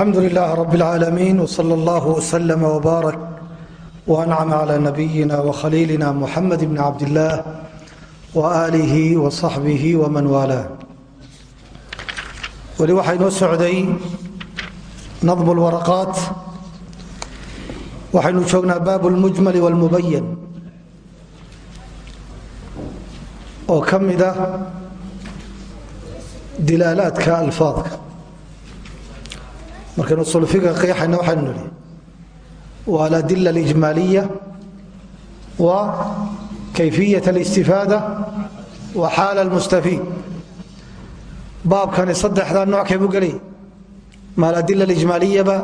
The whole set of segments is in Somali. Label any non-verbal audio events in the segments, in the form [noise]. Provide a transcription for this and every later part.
alxamdu lilaah rab اlcaalamiin wsala allah wslama wbaarak wancama cla nabiyina wkhaliilina muxamed bni cabdillaah waaalihi wasaxbihi wman waalaa weli waxaa inoo socday nadm lwaraqaat waxaynu joognaa baab lmujmal wاlmubayan oo ka mida dilaalaadka alfaadka markaynu sulfiga qeexayna waxaynu nidhi waa aladila alijmaaliya wa kayfiya alistifaada wa xaala almustafiid. Baabkani saddexdaa noockay buu gelaya ma aladila alijmaaliyaba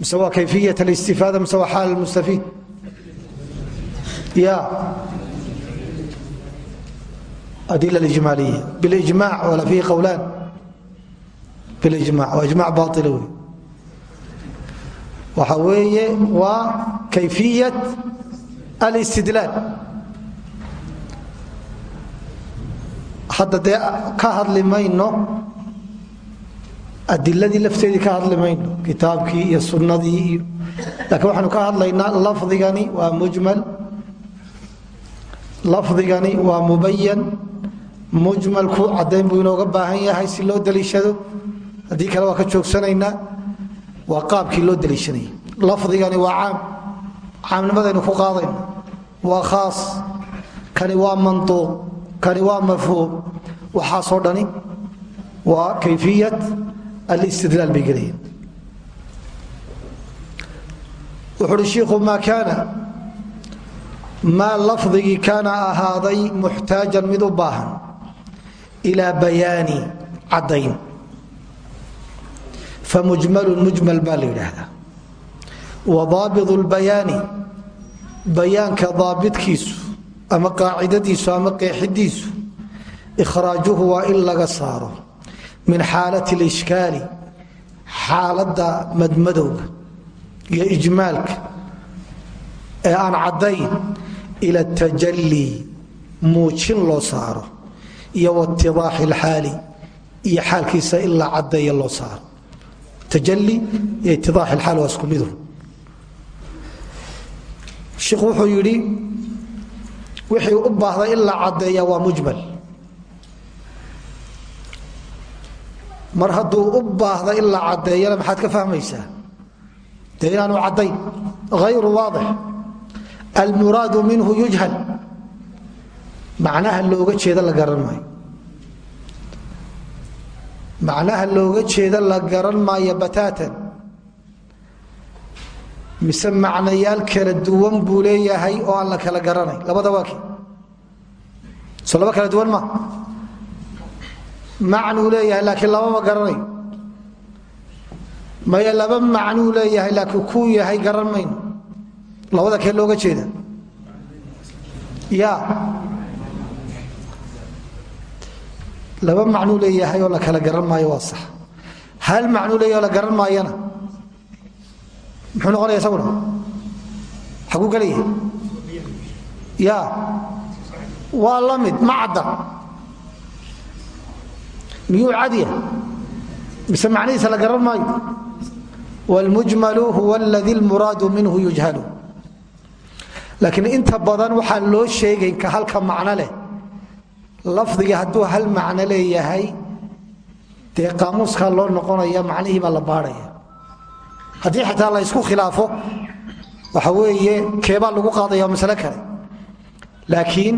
mise waa kayfiya alistifaada mise waa xaala almustafiid? Ya adila alijmaaliya bilijmac wala fiihi qowlaan waa weeye waa kayfiya alistidlaal hadda dee ka hadli mayno adiladii lafteedii ka hadli mayno iyo sunnadii laakiin waxaanu ka hadlaynaa lafdigani waa mujmal. Lafdigani waa mubayan mujmalku caddayn buu inooga baahan yahay si loo daliishado haddii kale waa ka joogsanaynaa waa qaabkii loo daliishanayay. Lafdigani waa caam. Caamnimadaynu ku qaadayno waa khaas. Kani waa mantuuq kani waa mafhuum waxaasoo dhani waa kayfiyat alistidlaal bay gelayeen wuxu uhi shiikhu maa kaana? Maa lafdigii kaana ahaaday muxtaajan mid u baahan? Ilaa bayaani caddayn famujmalun mujmal baa la yidhaahdaa. wa daabidu lbayaani bayaanka daabidkiisu ama qaacidadiisu ama qeexidiisu ikhraajuhu waa in laga saaro min xaalati lishkaali xaaladda madmadowga iyo ijmaalka ee aan caddayn ila tajalli muujin loo saaro iyo watidaaxi lxaali iyo xaalkiisa in la loo saaro tajali iyo itidaax ilxaal waa isku midu shiikhu wuxuu yidhi wixii u baahday in la caddeeya waa mujmal mar hadduu u baahda in la caddeeyana maxaad ka fahmaysaa dee inaanu caddayn hayru waadix almuraadu minhu yujhal looga jeeda la macnaha looga jeeda la garan maayo bataatan. Mise macnayaal kala duwan buu leeyahay oo aan la kala garanay labada waa kii. Soo laba kala duwan ma. Macnuu leeyahay laakiin labama garanayo maya laba macnuu leeyahay laakiin kuu yahay garan mayno. Labada kee looga jeeda? Ya laba macnuu leeyahay oo la kala garan maayo waa sax. Hal macnuu leeyahay la garan maayana muxuu noqonaya isaguna xaguu gelayahay ya waa la mid ma cadda miyuu cadiya? Mise macnihiisa la garan maayo? Wlmujmalu huwa ladii lmuraadu minhu yujhalu. Laakiin inta badan waxaan loo sheegayn ka halka macno leh lafdiga hadduu hal macno leeyahay dee qaamuuskaa loo noqonaya macnihii baa la baadhaya haddii xitaa la ysku khilaafo waxa weeye keebaa lagu qaadaya masale kale. Laakiin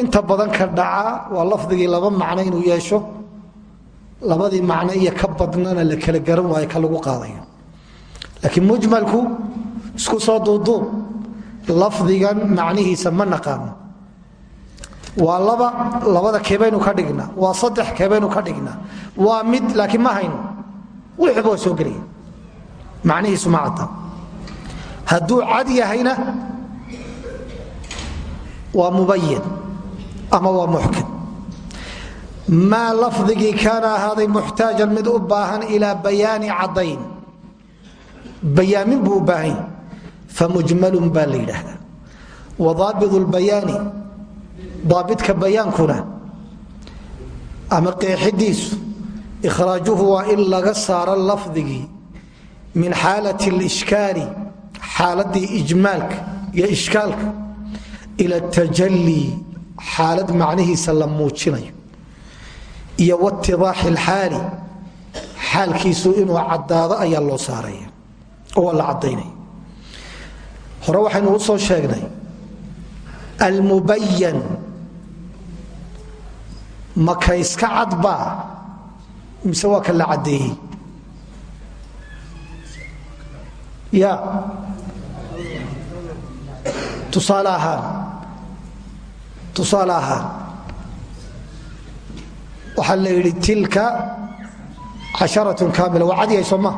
inta badan ka dhaca waa lafdigii laba macno inuu yeesho labadii macno iyo ka badnana la kala garan waayo ka lagu qaadayo. Laakiin mujmalku isku soo duuduub lafdigan macnihiisa ma naqaano waa laba labada keebaynu ka dhignaa waa saddex keebaynu ka dhignaa waa mid laakiin ma hayno. Wuxuba waa soo gelaya macnihiisu ma cadda. Hadduu cad yahayna waa mubayan ama waa muxkam. Maa lafdigii kaana ahaaday muxtaajan mid u baahan ilaa bayaani caddayn. Bayaamin buu u baahan yahy famujmalun baa la yidhaahdaa. Wa lbayaani daabidka bayaankuna ama qeexidiisu ikhraajuhu waa in laga saaro lafdigii min xaalat lishkaali xaaladii ijmaalka iyo ishkaalka ila tajalli xaalad macnihiisa la muujinayo iyo watidaaxi alxaali xaalkiisu inuu caddaado ayaa loo saaraya oo la caddaynaya. Hore waxaynu u soo sheegnay maka iska cadbaa mise waa ka la ya. Tusaale ahaan tusaale la yidhi tilka casharatun kaamila. Waa cadyahay soo ma?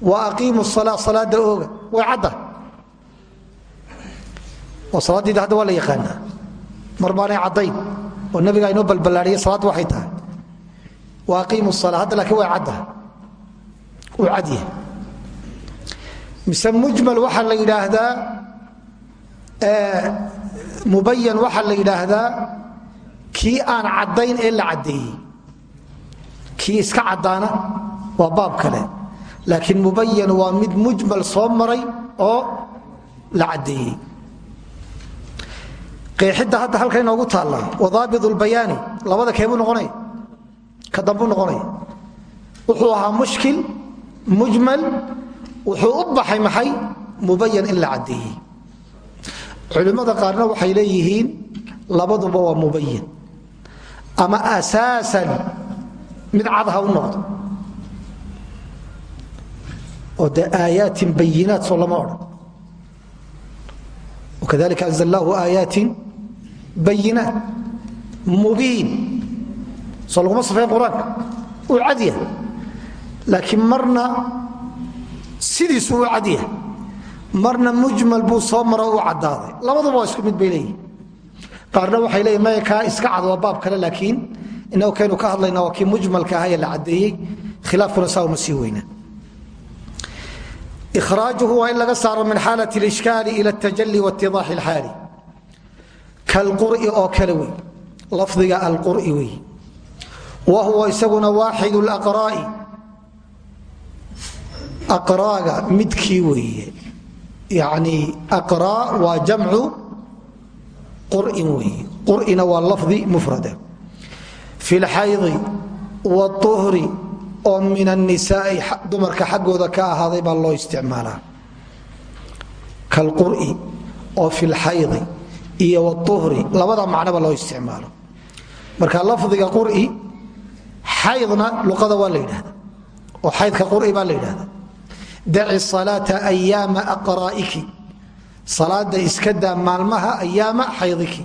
Wa aqiimu salaa salaada ooga. Way cadda. Oo salaaddiida hadda waa la yaqaanaa. Mar baanay caddayn oo nabiga inoo balballaadhiya salaadda waxay tahay. Wa aqiimu sala hadda laakiin way cadda. Uu cadyahay mise mujmal waxaa la yidhaahdaa mubayan waxaa la yidhaahdaa kii aan caddayn ee la caddeeyey. Kii iska caddaana waa baab kale. Laakiin mubayan waa mid mujmal soo maray oo la caddeeyey qeexidda hadda halka inoogu taallaa wadaabit lbayaani labada keebuu noqonaya ka dambuu noqonaya wuxuu ahaa mushkil mujmal wuxuu u baxay maxay? Mubayan in la caddeeyey. Culimmada qaarna waxay leeyihiin labaduba waa mubayan ama asaasan mid cad u noqdo. Oo de aayaatin bayinaat soo lama odhan. Wakadalika anzalnaahu aayaatin bayinaat mubiin. Soo laguma safeyn qur'aanka. Uu marna sidiisu u cadya marna mujmal buu soo maro u caddaaday. Labaduba isku mid bay leeyihiin waxay leeyihiin maya iska cad waa baab kale laakiin inagu kaynu ka hadlayna waa kii mujmalka aha ee la caddeeyey. Khilaafkuna saa uma sii weyna. Ihraajuhu waa in laga saaro min xaalat lishkaali ila kalquri oo kale wey lafdiga alquri wey wa huwa isaguna waaxid laqraai aqraaga midkii weeye. Yani aqraa waa jamcu qurin weeye. Qur'ina waa lafdi mufrade. Fi lxaydi wauhri oo min annisaai dumarka xaggooda ka ahaaday baa loo isticmaalaa. Kalquri oo fi lxaydi iyo wاuhri labada macnoba loo isticmaalo. Marka lafdiga qur'i xaydna luqada waa la oo xaydka qur'i baa la yidhahda daci salaata ayaama aqraa'iki iska daa maalmaha ayaama xaydiki.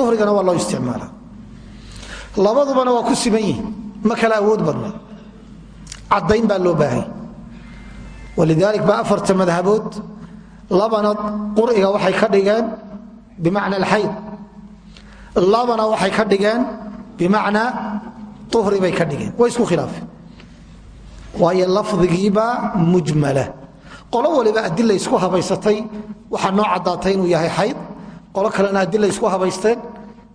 Uhrigana waa loo isticmaala. Labadubana waa ku siman yihiin ma kala awood badna. Caddayn baa loo baahay walidalik baa afarta madhabood labana qur'iga waxay ka dhigeen bimacna alxayd labana waxay ka dhigeen bimacnaa uhri bay ka dhigeen way isku khilaafeen waayo lafdigiibaa mujmala qolo waliba adila isku habaysatay waxaa noo caddaatay inuu yahay xayd qolo kalena adila isku habaysteen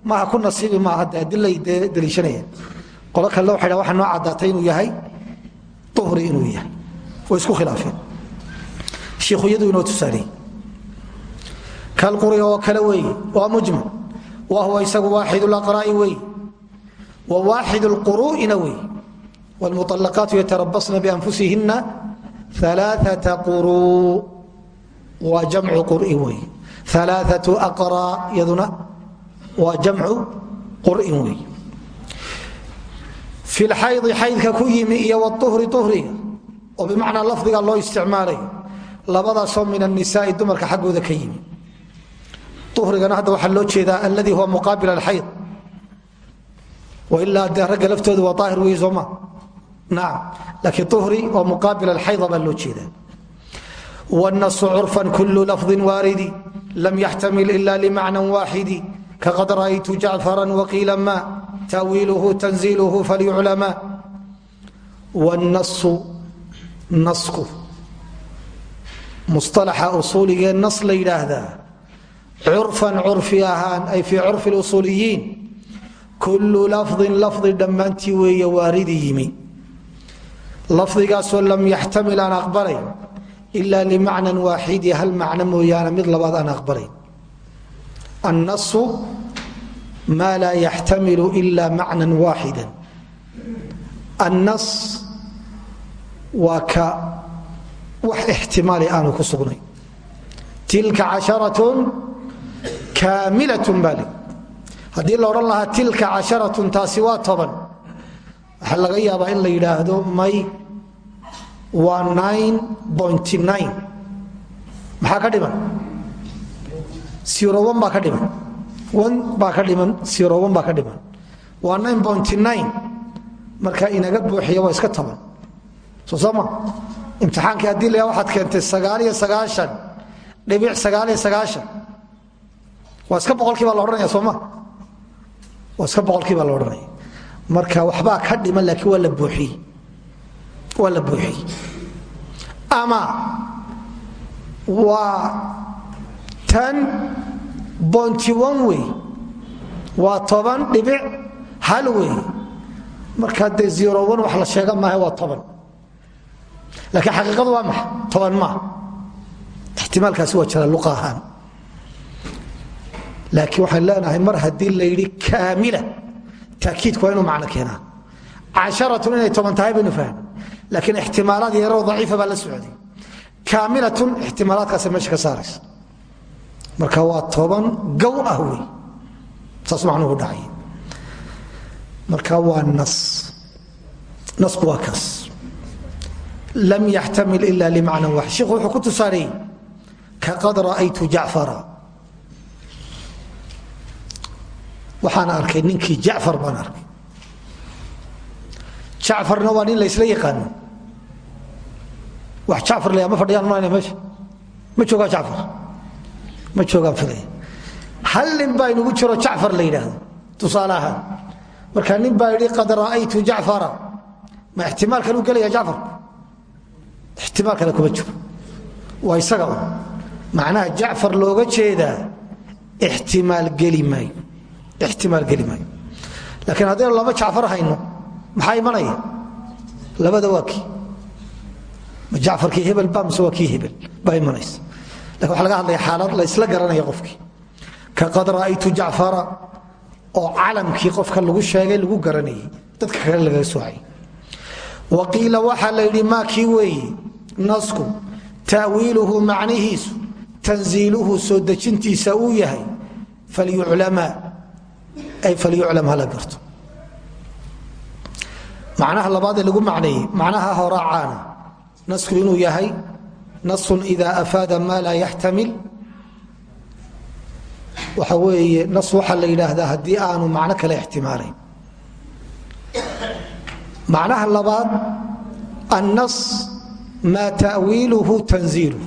maaha ku nasiibi maaha de adilay deliishanayeen qolo kalena waxay dha waxaa noo caddaatay inuu yahay uhri inuu yahay way kalquri oo kale weeye waa mujma wa huwa isagu waaxid laqra'i weeye wa waaxid lquru'ina weeye wlmuطalaqaatu yatarabasna bianfusihina alaaata quru waa jamcu qurin weeye alaaatu aqra iyaduna waa jamcu qurin weeye fi lxaydi xaydka ku yimi iyo wauhri uhriga oo dumarka xaggooda ka yimi uhrigana hadda waxaa loo jeedaa alladii huwa muqaabil اxayd ilaa dee ragga laftooda waa aahir wey sooma naam laakiin uhri oo muqaabil alxayda baa loo jeedaa wاnasu curfan kulu lafظi waaridi lam yaxtamil ila limacna waaxidi kaqad ra'aytu jacfara waqiila ma tawiiluhu tanziiluhu falyuclama wاnasu nasku musطalaxa usuuligee nas la yidhaahdaa curfan curfi ahaan ay fii curfi اusuuliyiin kulu lafظin lafdi dhammaantii weeye waaridi yimi. Lafdigaasoo lam yaxtamil aan aqbalayn ila limacnan waaxidi hal macno mooyaane mid labaad aan aqbalayn annasu maa laa yaxtamilu ila macnan waaxida annas waa ka wax ixtimaali aanu ku sugnay. Tilka casharatun haddii la odhan lahaa tilka casharatun taasi waa toban. Waxaa laga yaabaa in la yidhaahdo may waa maxaa ka dhiman? Iroan baa ka dhiman. Baa ka dhiman iroan baa ka dhiman. Waa marka inaga buuxiya waa iska toban. Soo sooma imtixaankii haddii la waxaad keentay sagaaliyo sagaashan dhibic sagaaliyo sagaashan waa iska boqolkii baa la odhanaya sooma waa iska boqolkii baa la odhanaya. Marka waxbaa ka dhiman laakiin waa la buuxiyey. Waa la buuxiyey. Ama waa tan bonty one wey waa toban dhibic hal wey markaa dee one wax la sheega maaha waa toban. Laakiin xaqiiqadu waa maxa toban maaha ixtimaalkaasi waa jira luqa ahaan laakiin waxaan leenahay mar haddii la yidhi kaamila taakiidku waa inuu macno keenaa. Casharatun inay toban tahay baynu fahmi. Laakiin ixtimaalaad yaroo daciifa baa la socday. Kaamilatun ixtimaalaadkaasa meesha ka saaraysa. Marka waa toban gow ah wey. Saas macnuhu dhacay. Marka waa nas. Nasku waa kaas lam yaxtamil ila limacnan waaxid sheikhu wuxuu ku tusaareeyey kaqad ra'aytu jacfara waxaan arkay ninkii jacfar baan arkay. Jacfarna waa nin laysla yaqaano. Wax jacfar la ma fadhiyaan maayna meesha? Ma joogaa jacfar? Ma joogaan filaya hal nin baa inugu jiro jacfar la yidhaahdo? Tusaale nin baa yidhi qad ra'aytu jacfara. Ma ixtimaal kale u gelaya jacfarku ixtimaal kale kuma jiro. Waa isaga macnaha jacfar looga jeedaa ixtimaal geli maayo laakiin haddaynu laba jacfar hayno maxaa imanaya labada waa kii ma jacfarkii hebel ba mise waa hebel baa imanaysa laakiin waxa laga hadlaya xaalad la isla garanaya qofkii ka qad ra'aytu jacfara oo calamkii qofka lagu sheegay lagu garanayay dadka kale lagaga soocay wa qiila waxaa la yidhi maa kii weeye nasku ta'wiiluhu macnihiisu tanziiluhu soo dejintiisa uu yahay falyuclama ay falyuclam hala garto. Macnaha labaad ee lagu macneeyey macnaha horaa caana. Nasku inuu yahay nasun ida afaada maa laa yaxtamil. Waxa weeye nas waxaa la yidhaahdaa haddii aanu macno kale ixtimaalayn. Macnaha labaad annas maa ta'wiiluhu tanziiluh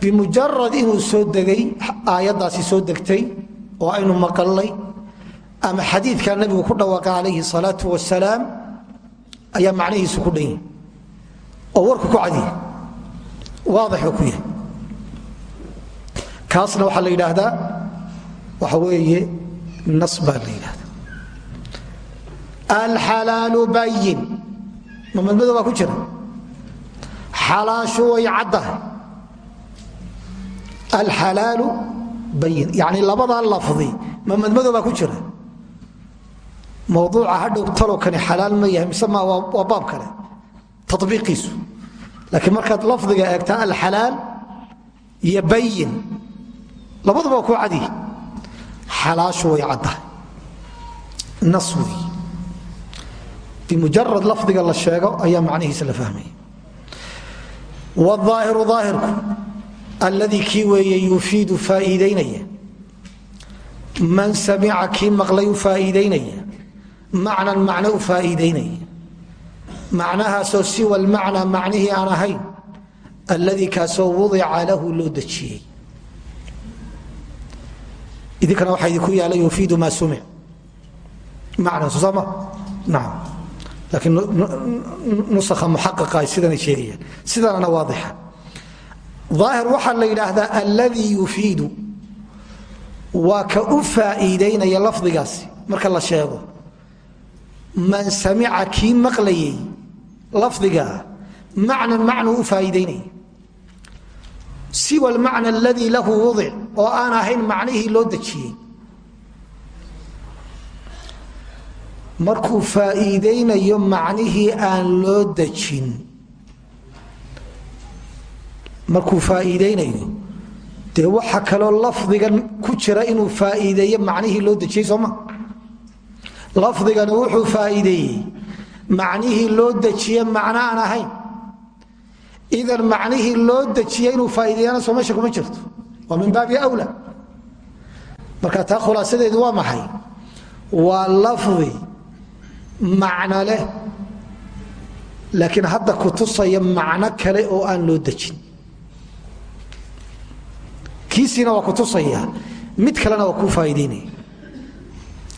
bimujarad inuu soo degay aayaddaasi soo degtay oo aynu maqalnay ama xadiidkaa nabigu ku dhawaaqay calayhi salaau wasalaam ayaa macnihiisu ku dhan oo warku ku cadiya. Waadix ku yahay. Kaasna waxaa la yidhaahdaa waxa weeye nas baa la yidhahda alxalaalu bayin mamadmado baa ku jira. Xalaashu way caddahay. Alxalaalu bayin. Yani labadaa lafdi. Mamadmado baa ku jira? Mawduuca hadhow talo kani xalaal ma yahay mise ma waa baab kale? Tabiiqiisu laakiin markaad lafdiga eegtaa alxalaal iyo bayin labaduba waa ku cadi. Xalaashu way caddahay nas wey bimujarad lafdiga la sheego ayaa macnihiisa la fahmaya wاaahiru aahirku alladii kii weeye yufiidu faaiidaynaya man samica kii maqlay u faaiidaynaya macnan macno u faaiidaynaya macnahaasoo siwa lmacnaa macnihii aan ahayn alladii kaasoo lahu loo dejiyey idinkana idinku yaalla yufiidu maa sumic macnan soo sama naam laakiin nusakha muxaqaqa sidanay sheegayaan sidanana waadixa aahir waxaa la yidhaahdaa alladii yufiidu. Waa ka u faaiidaynaya lafdigaasi marka la sheego. Man samica kii maqlayay lafdigaa macnan macnuu u faa'iidaynaya. Siwa almacna aladii lahu wudic oo aan ahayn macnihii loo dejiyey. Markuu faa'iidaynayo macnihii aan loo dejin markuu faa'iidaynayo dee waxa kaloo lafdigan ku jira inuu faa'iideeyo macnihii loo dejiyey sooma lafdigani wuxuu faa'iideeyey macnihii loo dejiye macno aan ahayn. Idan macnihii loo dejiye inuu faa'iideeyana soo meesha kuma jirto. Waa min baabi awla marka taa khulaasadeedu waa maxay? Waa lafdi macno leh laakiin hadda kutusaya macno kale oo aan loo dejin kiisiina waa kutusaya mid kalena waa kuu faaidaynaya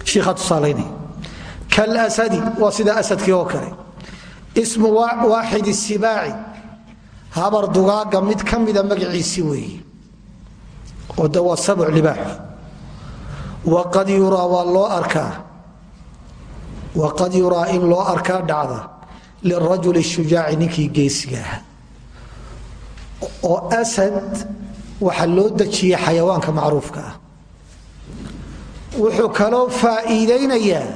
shiikhaa tusaalaynaya kalasadi waa sida asadkii oo kale. Ismu waaxid sibaaci. Habar dugaaga mid ka mida magaciisi weeye oo de waa sabc libaaxu waqad yuraa waa loo arkaa. Waqad yuraa in loo arkaa dhacda lirajuli shujaaci ninkii geesiga ah oo asad waxaa loo dejiyey xayawaanka macruufka ah. Wuxuu kaloo faa'iidaynayaa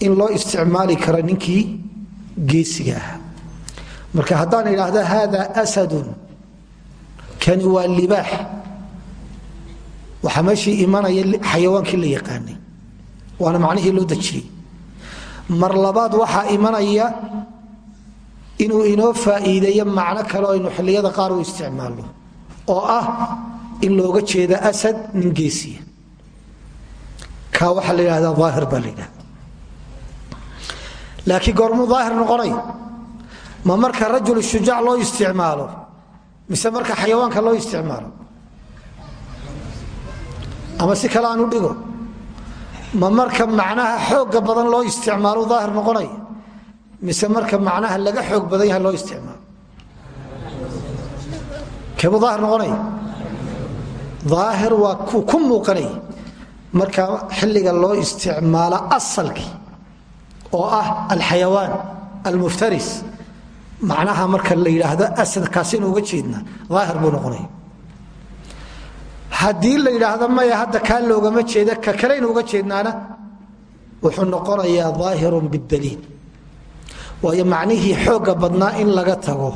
in loo isticmaali karo ninkii geesiga ah. Marka haddaan idhaahda hada asadun kani waa libaax. Waxaa meeshii imanaya xayawaankii la yaqaanay. Waana macnihii loo dejiyey. Mar labaad waxaa imanaya inuu inoo faa'iideeyo macno kale aynu xilliyada qaar u isticmaalno oo ah in looga jeeda asad nin geesiya kaa waxaa la yidhahdaa aahir baa la yidhahda laakiin goormuu daahir noqonay? Ma marka rajul shujaac loo isticmaalo mise marka xayawaanka loo isticmaalo? Ama si kale aan u dhigo ma marka macnaha xooga badan loo isticmaalo daahir noqonaya mise marka macnaha laga xoog badan yahay loo isticmaalo. Keebuu daahir noqonaya daahir waa kuu ku muuqanaya marka xilliga loo isticmaalo asalkii oo ah alxayawaan almuftaris macnaha marka la yidhaahdo asadkaasinu uga jeedna daahir buu noqonaya haddii la yidhaahdo maya hadda kaa loogama jeeda ka kalaynu uga jeednaana wuxuu noqonayaa daahirun bidaliil waayo macnihii xoogga badnaa in laga tago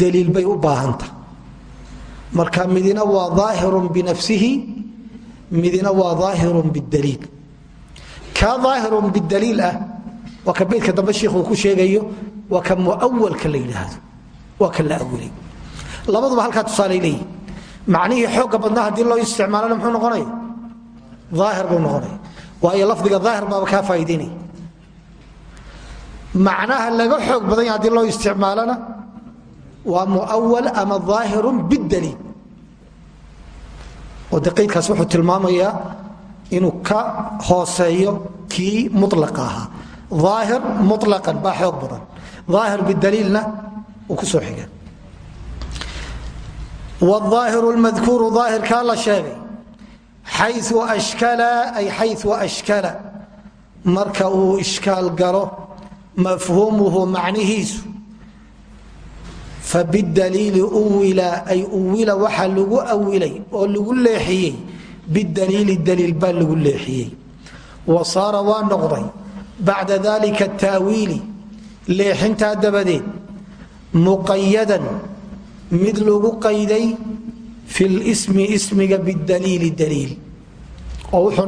daliil bay u baahanta. Marka midina waa daahirun binafsihi midina waa daahirun bidaliil kaa daahirun bidaliil ah waa ka beydka dambe shiikhuu ku sheegayo waa ka muawalka la yidhaahdo waa ka la awilay labaduba halkaa tusaalay leeyihi macnihii xoogga badnaa haddii loo isticmaalana muxuu noqonaya aahir buu noqonaya waayo lafdiga daahir baaba kaa faaidaynaya macnaha laga xoog badan yaha haddii loo isticmaalana waa muawal ama aahirun bidaliil oo de wuxuu tilmaamayaa inuu ka hooseeyo kii mulaa ahaa. Aahir mulaqan baa xoog badan. Aahir bidaliilna uu ku soo xiga wاaahiru lmadkuuru aahirkaa la sheegay. Xayu ashkala ay xayu ashkala. Marka uu ishkaal galo mafhuumuhu macnihiisu. Fabidaliili uwila ay uwila waxa lagu awilay oo lagu leexiyey bidaliili daliil baa lagu leexiyey. Wa saara waa noqday bacda dalika taawiili leexintaa dabadeed muqayadan mid lagu qayday fi lsmi ismiga bidaliili daliil. Oo wuxuu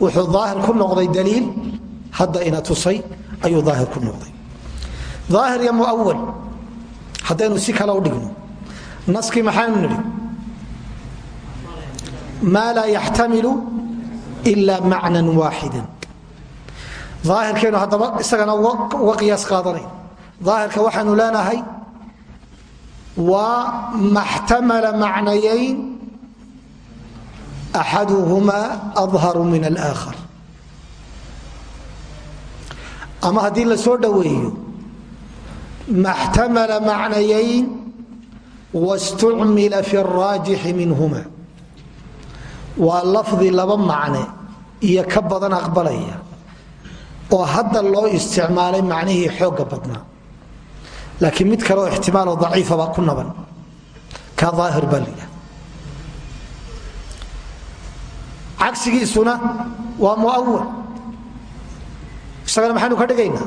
wuxuu aahir ku noqday daliil. Hadda ina tusay ayuu aahir ku noqday. Aahir iyo muawal haddaynu si kale u dhigno. Naskii maxaanu nidhi? Maa laa yaxtamilu ila macnan waaxida aahirkeenu haddaba isagana uga qiyaas qaadanay aahirka waxaanu leenahay waa maxtamala macnayayn axaduhumaa adharu min alaakhar ama haddii la soo dhoweeyo maxtamala macnayayn wastucmila fi اraajixi minhuma waa lafdi laba macne iyo ka badan aqbalaya oo hadda loo isticmaalay macnihii xooga badnaa laakiin mid cagsigiisuna waa muawal isagana maxaynu ka dhigaynaa?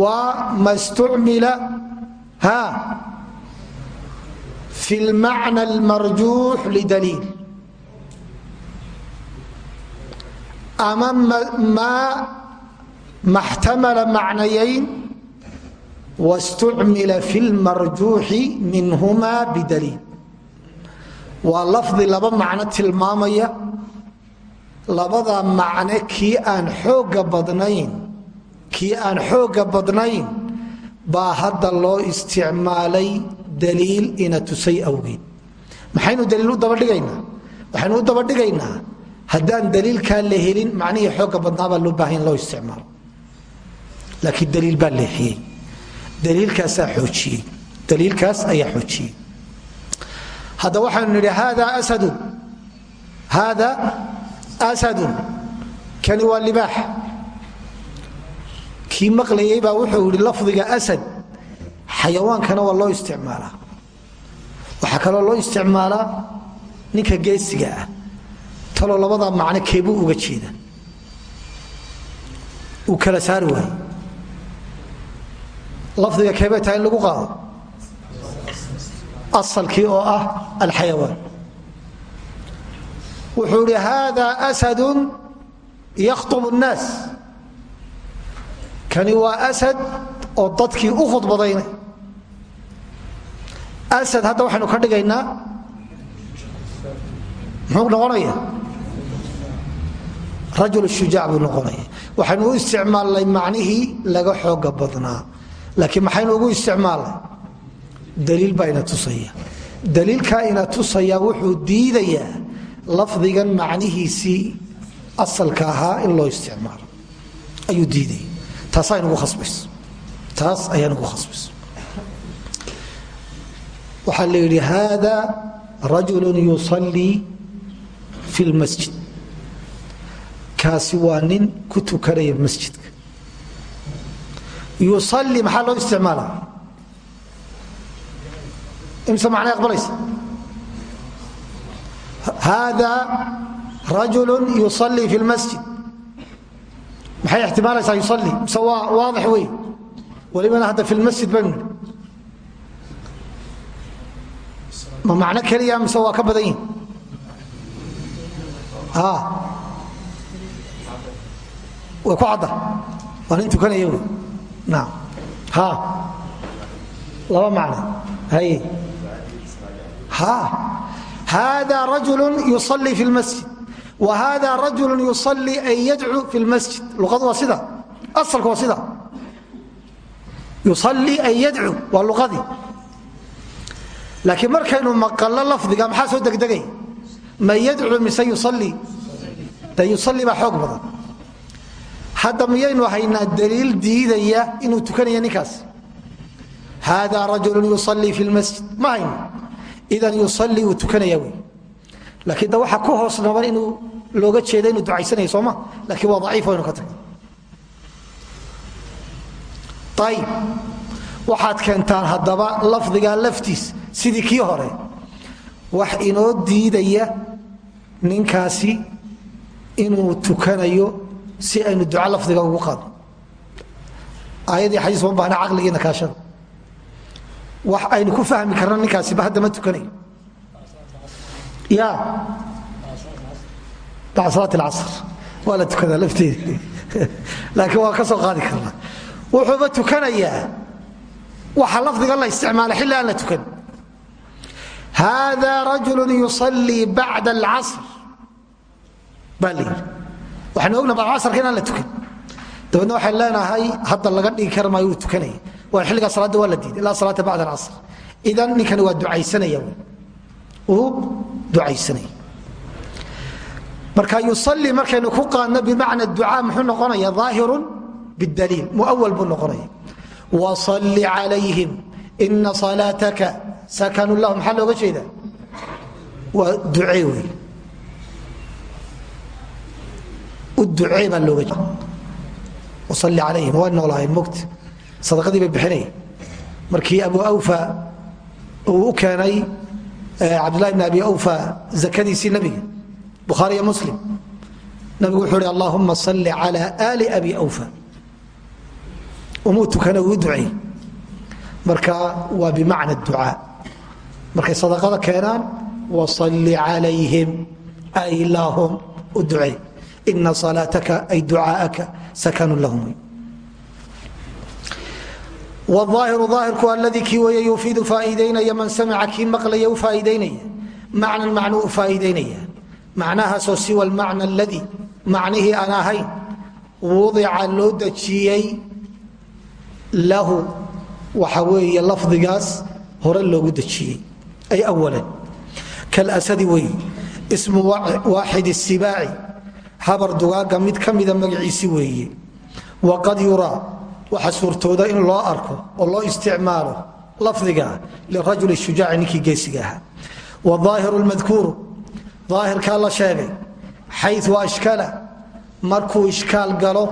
Waa ma stucmila fi lmacna almarjuux lidaliil. Ama maa maxtamala macnayayn wastucmila fi lmarjuuxi minhuma bidaliil waa lafdi laba macno tilmaamaya. Labada macne kii aan xooga badnayn kii aan xooga badnayn baa hadda loo isticmaalay daliil ina tusay awgeed. Maxaynu daliil u dabadhigaynaa waxaynu u dabadhigaynaa haddaan daliilkaa la helin macnihii xooga badnaabaa loo baahan in loo isticmaalo. Laakiin daliil baa leexiyey daliilkaasaa xoojiyey. Daliilkaas ayaa xoojiyey hadda waxaanu nidhi haada asadun. Haada asadun. Kani waa libaax. Kii maqlayay baa wuxuu yidhi lafdiga asad xayawaankana waa loo isticmaalaa. Waxaa kaloo loo isticmaalaa ninka geesiga ah. Taloo labadaa macno keebuu uga jeeda. Uu kala saari waayo. Lafdiga keebay tahay in lagu qaado asalkii oo ah alxayawaan. Wuxuu hi haadaa sadu yakhtubu nnaas. Kani waa sad oo dadkii u khudbadaynay asad hadda waxaynu ka dhigaynaa. Muxuu noqonaya rajul shujaac buu noqonaya waxaynu u isticmaalnay laga xooga badnaa. Laakiin maxaynu ugu isticmaalnay? Daliil baa ina tusaya. Daliilkaa ina tusaya wuxuu diidayaa lafdigan macnihiisii asalka ahaa in loo isticmaalo. Ayuu diidaya taasaa inugu khasbayso taas ayaa inugu khasbayso waxaa la yidhi haada rajulu yusallii fi lmasjid kaasi waa nin ku tukanaya masjidka. Yusalli maxaa loo isticmaala imse macnay aqbalaysa haada rajulu yusallii fi lmasjid maxay ixtimaalaysaa yusalli? Mise waa waadix wey walibana hadda fi lmasjid baynu nidhi ma macno keliya mise waa ka badan yihiin way ku cadda. Waa nin tukanaya wey naam. Ha. Laba macno. Haye. ha hada rajulu yusalii fi lmasjid wa hada rajulu yusalii ay yadcuu fi lmasjid luqadu waa sida. Asalku sida. Yusalii ay yadcuu waa luqadii laakiin markaynu maqallo lafdiga maxaa soo degdegay? Ma yadcuu mise yusalii de yusalii baa xoog badan. Miyaynu haynaa daliil diidaya inuu tukanaya ninkaas. Hada rajulu yusalii fi lmasjid ma hayno idan yusalii uu tukanaya wey. Laakiin da waxa ku hoos naban inuu looga jeeda inuu ducaysanaya sooma lakiin waa daciif waynu ka tagay. Waxaad keentaan haddaba lafdigaa laftiis sidii kii hore. Wax inoo diidaya ninkaasi inuu tukanayo si aynu duca lafdiga ugu qaadno. Aayadii xadiis ma baahna caqligiina kaashada wax aynu ku fahmi karna ninkaasiba hadda ma tukanayo ya bacd salaat alcasr. Waa la tukadaa lafteedi [laughs] laakiin waa ka qaadi karnaa wuxuuba tukanayaa waxa lafdiga la isticmaala xilli la tukan. Hada rajulu yusalii bacda alcasr. Baa la yidhi. Waxaynu ogna bacd casrka inaan la tukan. Dabeedna waxaan leenahay hadda laga dhigi kara maayo waa xilligaa salaadda waa la diiday ilaa salaata bacd alcasr idan ninkani waa ducaysanaya uu ducaysanaya. Marka yusalii markaynu ku qaadno bimacna ducaa muxuu noqonaya aahirun bidaliil muawal buu noqonaya. Wasalli calayhim ina salaataka sakanu lahum maxaa looga jeeda waa ducee wey u ducee baa looga jeeda wasalli calayhim waa noolaayeen mogta sadaqadii bay bixinaya markii abu awfa uu u keenay cabdullahi bn abi awfa zakadiisii nabiga bukhaari iyo muslim. Nabigu wuxuu hi allahuma salli cala aali abi awfa. Umuu tukana uu duceey marka waa bimacna ducaa. Markay sadaqada keenaan wasalli calayhim ay lahum u duceey ina ay ducaaaka sakanu lahum waahiru aahirku aladii kii weeye yufiidu faaiidaynaya man samica kii maqlaya u faaiidaynaya macnan macnu u faaiidaynaya macnahaasoo siwa almacna aladii macnihii aan ahayn wudica loo dejiyey lahu waxa weeye lafdigaas hore loogu dejiyey ay awalan kalasadi wey ismu waaxid sibaaci habar dugaaga mid ka mida magaciisi weeye waqad yuraa waxa suurtooda in loo arko oo loo isticmaalo lafdiga lirajul shujaaci ninkii geesiga ahaa. Waaahiru lmadkuuru aahirkaa la sheegay xayu ashkala markuu ishkaal galo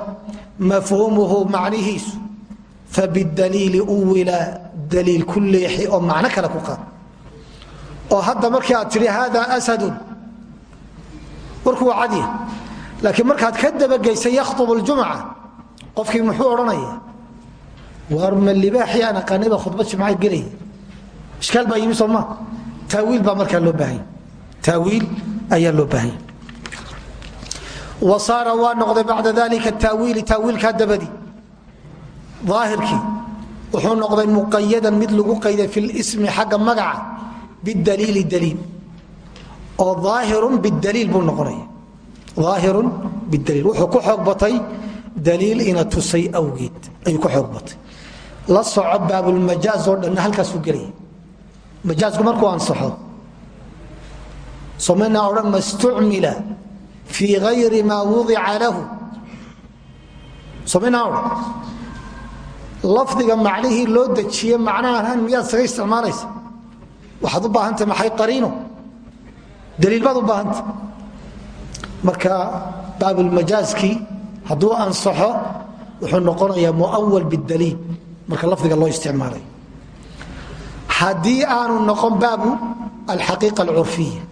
mafhuumuhu macnihiisu fabidaliili uwila daliil ku leexi oo macno kale ku qaad oo hadda markii aad tidhi hada asadun warku waa cadya laakiin markaad ka dabageysay yakhطub اljumca qofkii muxuu odhanaya war ma libaaxii aan aqaanayba khudbad jimca gelaya ishkaal baa yimi sooma taawiil baa markaa loo baahanya taawiil ayaa loo baahanya wa saara waa noqday bacda dalika taawiili taawiilkaa dabadi aahirkii wuxuu noqday muqayadan mid lagu qayday fi lsmi xagga magaca bidaliili daliil oo aahirun bidaliil buu noqonaya aahirun bidaliil wuxuu ku xoog batay daliil ina la soco baabulmajaaz oo dhanna halkaasuu gelaya majaazku markuu ansaxo somaynaa odhan ma stucmila fii hayri maa wudica lahu. Somaynaa odhan lafdiga macnihii loo dejiye macnahaan han miyaad isaga isticmaalaysa? Waxaad u baahantay maxay qariino? Daliil baad u baahantay. Marka baabulmajaazkii hadduu ansaxo wuxuu noqonayaa muawal bidaliil marka lafdiga loo isticmaalay. Haddii aanu noqon baabu alxaqiiqa alcurfiya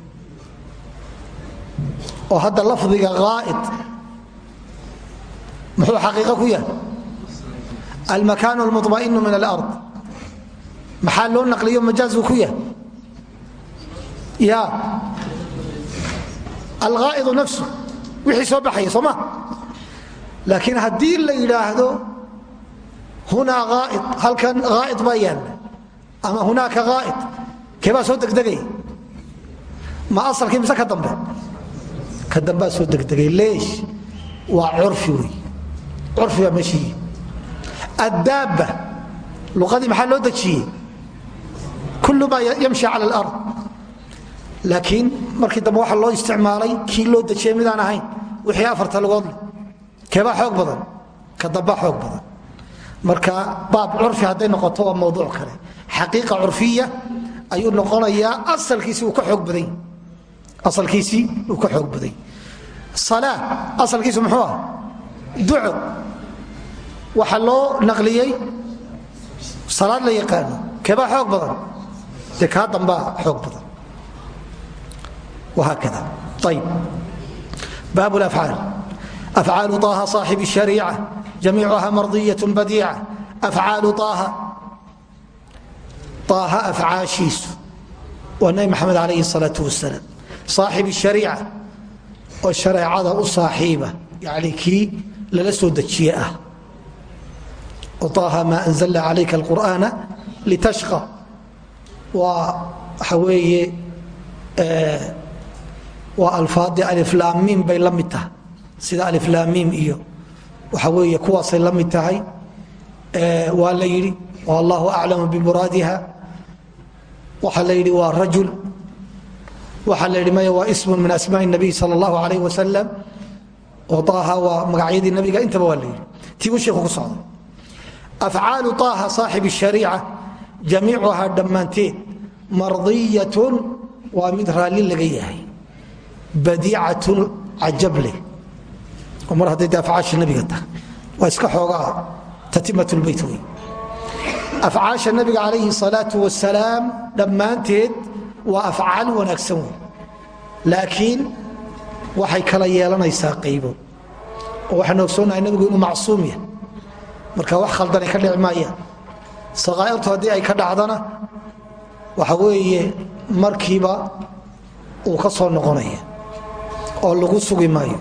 oo hadda lafdiga aa'id muxuu xaqiiqo ku yahay? Almakaan almuطmainu min alard. Maxaa loo naqliyo majaazku ku yahay? Ya alaa'idu nafsu. Wixii soo baxaya soo ma? Laakiin haddii la yidhaahdo hunaa aaid halkan aaid baa yaalla ama hunaaka aaid keebaa soo degdegaya ma asalkii mise ka dambe ka dambaa soo degdegay leesh waa curfi wey curfi baa meeshii addaabba luqadii maxaa loo dejiyey kullu maa yamshi cala alard laakiin markii dambe waxaa loo isticmaalay kii loo dejiyey midaan ahayn wixii afarta lugoodle marka baab curfi hadday noqoto waa mawduuc kale. Xaqiiqa curfiya ayuu noqonayaa asalkiisi uu ka xoog badan asalkiisii uu ka xoog badan yahy asalkiisu muxuu ah? Duco waxaa loo naqliyey salaad la yaqaano keebaa xoog badan dee kaa dambaa xoog badan. Wahaakada ayb baab lafcaal afcaalu taaha saaxib shariica. jamiicuha mardiyaة badiica afcaalu aaha aaha afcaashiisu waa nabi maxamed alayhi الsalaaة wasalaam صaaxib الshariica oo shareecada u saaxiiba yani kii lala soo dejiye ah طaaha maa أnzlna calayka الqur'aana litashqa waa waxa weeye waa alfaadii aliflaamiim bay la mid tahay sida aliflaamiim iyo waxa weeye kuwaasay la mid tahay. Waa la yidhi allahu aclamu bimuraadiha waxaa la yidhi waa rajul. Waxaa la yidhi maya waa ismu min asmaa nabiy sal allahu alayh wasalam oo aaha waa magacyadii nabiga intaba waa la yidhi. Tii u sheikhu ku socday. Afcaalu aaha saaxib shariica jamiicuhaa dhammaanteed mardiyatun waa mid raalli laga yahay mar hadday de afcaasha nabiga tahay. Waa iska xoogaa tatimat lbeyt wey afcaasha nabiga calayhi salaau wasalaam dhammaanteed waa afcaal wanaagsan wey laakiin waxay kala yeelanaysaa qaybo oo waxaan ogsoonahay nabigu inuu macsuum yahay. Marka wax khaldanay ka dhici maayaan. Sakaa'irtu haddii ay ka dhacdana waxa weeye markiiba uu ka soo noqonaya oo lagu sugi maayo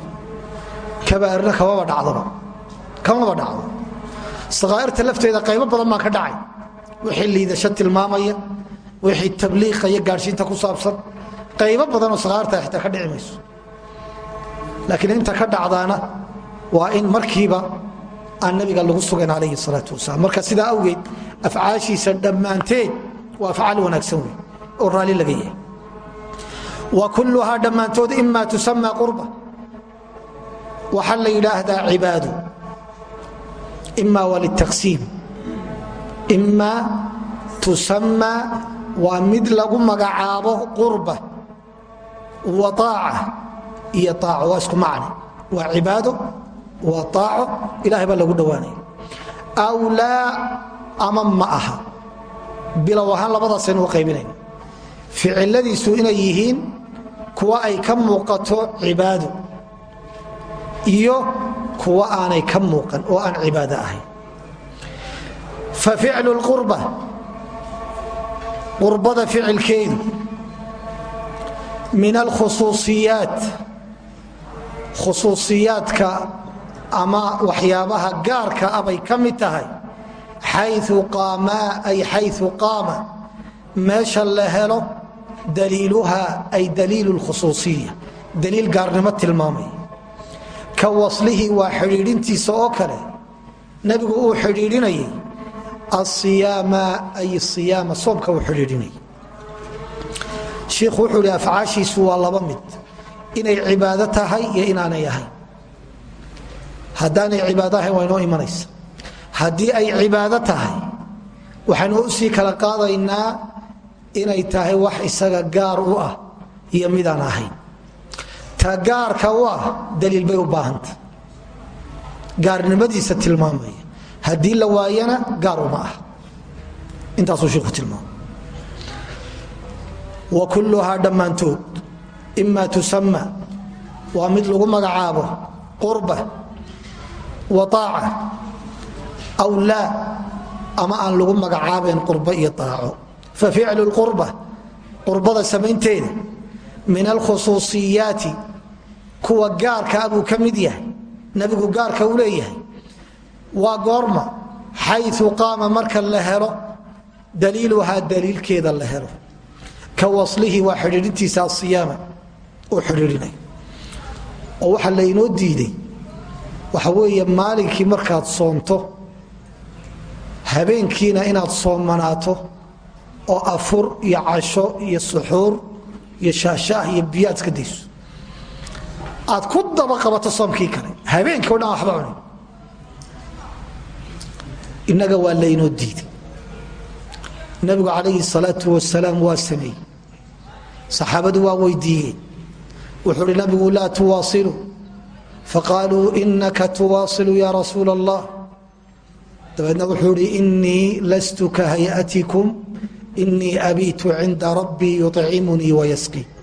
kabaa'irna kamaba dhacdaba. Kamaba dhacdo. Sakaa'irta lafteeda qaybo badan baa ka dhacay. Wixii liidasho tilmaamaya wixii tabliiqa iyo gaadhsiinta ku saabsan. Qaybo badanoo sakaa'irta xitaa ka dhici mayso. Laakiin inta ka dhacdaana waa in markiiba aan nabiga lagu sugan calayhi salaatu wasalaam. Marka sidaa awgeed afcaashiisa dhammaanteed waa afcaal wanaagsan wey oo raalli laga yahay wa kulluhaa dhammaantood ima tusama qurba waxaa la yidhaahdaa cibaado ima waa litaqsiim. Ima tusama waa mid lagu magacaabo qurba wa aaca iyo aaco waa isku macne waa cibaado waa aaco ilahay baa lagu dhowaanaya aw laa ama ma aha. Bilow ahaan labadaasaynu u qaybinayna ficiladiisu inay yihiin kuwa ay ka muuqato cibaado iyo kuwa aanay ka muuqan oo aan cibaado ahayn. Fa ficlu lqurba qurbada ficilkeedu min alkhusuusiyaat khusuusiyaadka ama waxyaabaha gaarka ah bay ka mid tahay. Xayu qaamaa ay xayu qaama meesha la helo daliiluha ay daliilu lkhusuusiya daliil gaarnimo tilmaamaya ka waslihi waa xidhiidhintiisa oo kale nebigu uu xidhiidhinayay asiyaama ay siyaama soomka uu xidhiidhinayay. Shiikhu wuxuu hi afcaashiisu waa laba mid inay cibaado tahay iyo inaanay ahayn. Haddaanay cibaado ahayn waa inoo imanaysa. Haddii ay cibaado tahay waxaynu u sii kala qaadaynaa inay tahay wax isaga gaar u ah iyo midaan ahayn ta gaarka u ah bay u baahanta gaarnimadiisa tilmaamaya haddii la waayana gaar uma ah. Intaasuu shiiku tilmaama wa kulluhaa dhammaantood ima tusama waa mid lagu magacaabo qurba wa aaca aw laa ama aan lagu magacaabayn qurba iyo aaco fa ficlu lqurba qurbada samaynteeda min alkhusuusiyaati kuwa gaarkaa buu ka mid yahay. Nebigu gaarka u leeyahay. Waa goorma xayu qaama marka la helo daliiluhaa daliilkeeda la helo. Ka waslihi waa xidhiidhintiisa asiyaama uu xidhiidhinay. Oo waxaa laynoo diiday waxa weeye maalinkii markaad soonto habeenkiina inaad soomanaato oo afur iyo casho iyo suxuur iyo shaashaah iyo biyo iska dayso aad ku daba qabato soomkii kale. Habeenkii o dhan waxba cunin. Innaga waa laynoo diiday. Nabigu calayhi salaau wasalaam waa sameeyey. Saxaabadu waa weydiiyeen. Wuxuu uhi nabigu laa tuwaasilu. Faqaaluu inaka tuwaasilu ya rasuul allah dabeedna wuxuu ihi inii lastu ka hayatikum. Inii abiitu cinda rabbii yucimunii wayasqi